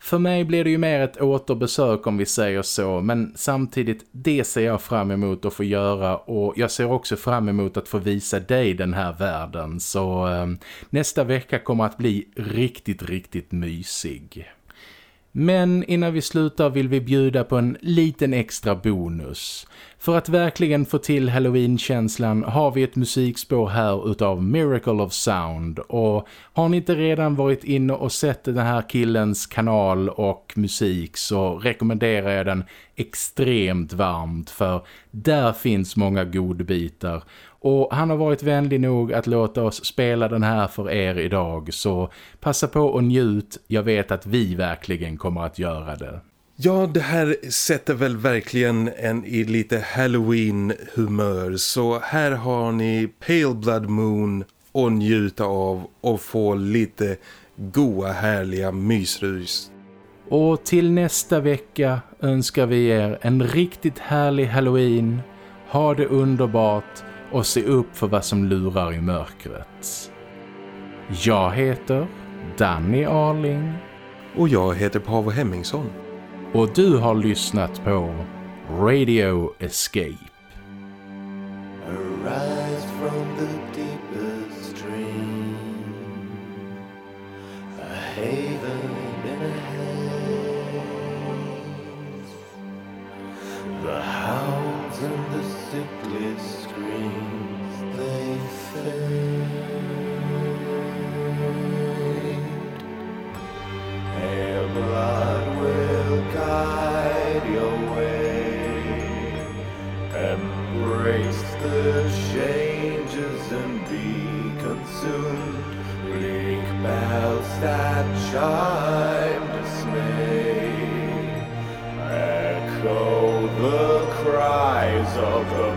För mig blir det ju mer ett återbesök om vi säger så, men samtidigt det ser jag fram emot att få göra och jag ser också fram emot att få visa dig den här världen så eh, nästa vecka kommer att bli riktigt, riktigt mysig. Men innan vi slutar vill vi bjuda på en liten extra bonus. För att verkligen få till Halloween-känslan har vi ett musikspår här utav Miracle of Sound. Och har ni inte redan varit inne och sett den här killens kanal och musik så rekommenderar jag den extremt varmt för där finns många godbitar. Och han har varit vänlig nog att låta oss spela den här för er idag så passa på och njut. Jag vet att vi verkligen kommer att göra det. Ja, det här sätter väl verkligen en i lite Halloween-humör. Så här har ni Pale Blood Moon att njuta av och få lite goa, härliga mysrus. Och till nästa vecka önskar vi er en riktigt härlig Halloween. Ha det underbart och se upp för vad som lurar i mörkret. Jag heter Danny Arling. Och jag heter Pavo Hemmingsson. Och du har lyssnat på Radio Escape. Embrace the changes and be consumed. Bleak bells that chime dismay. Echo the cries of the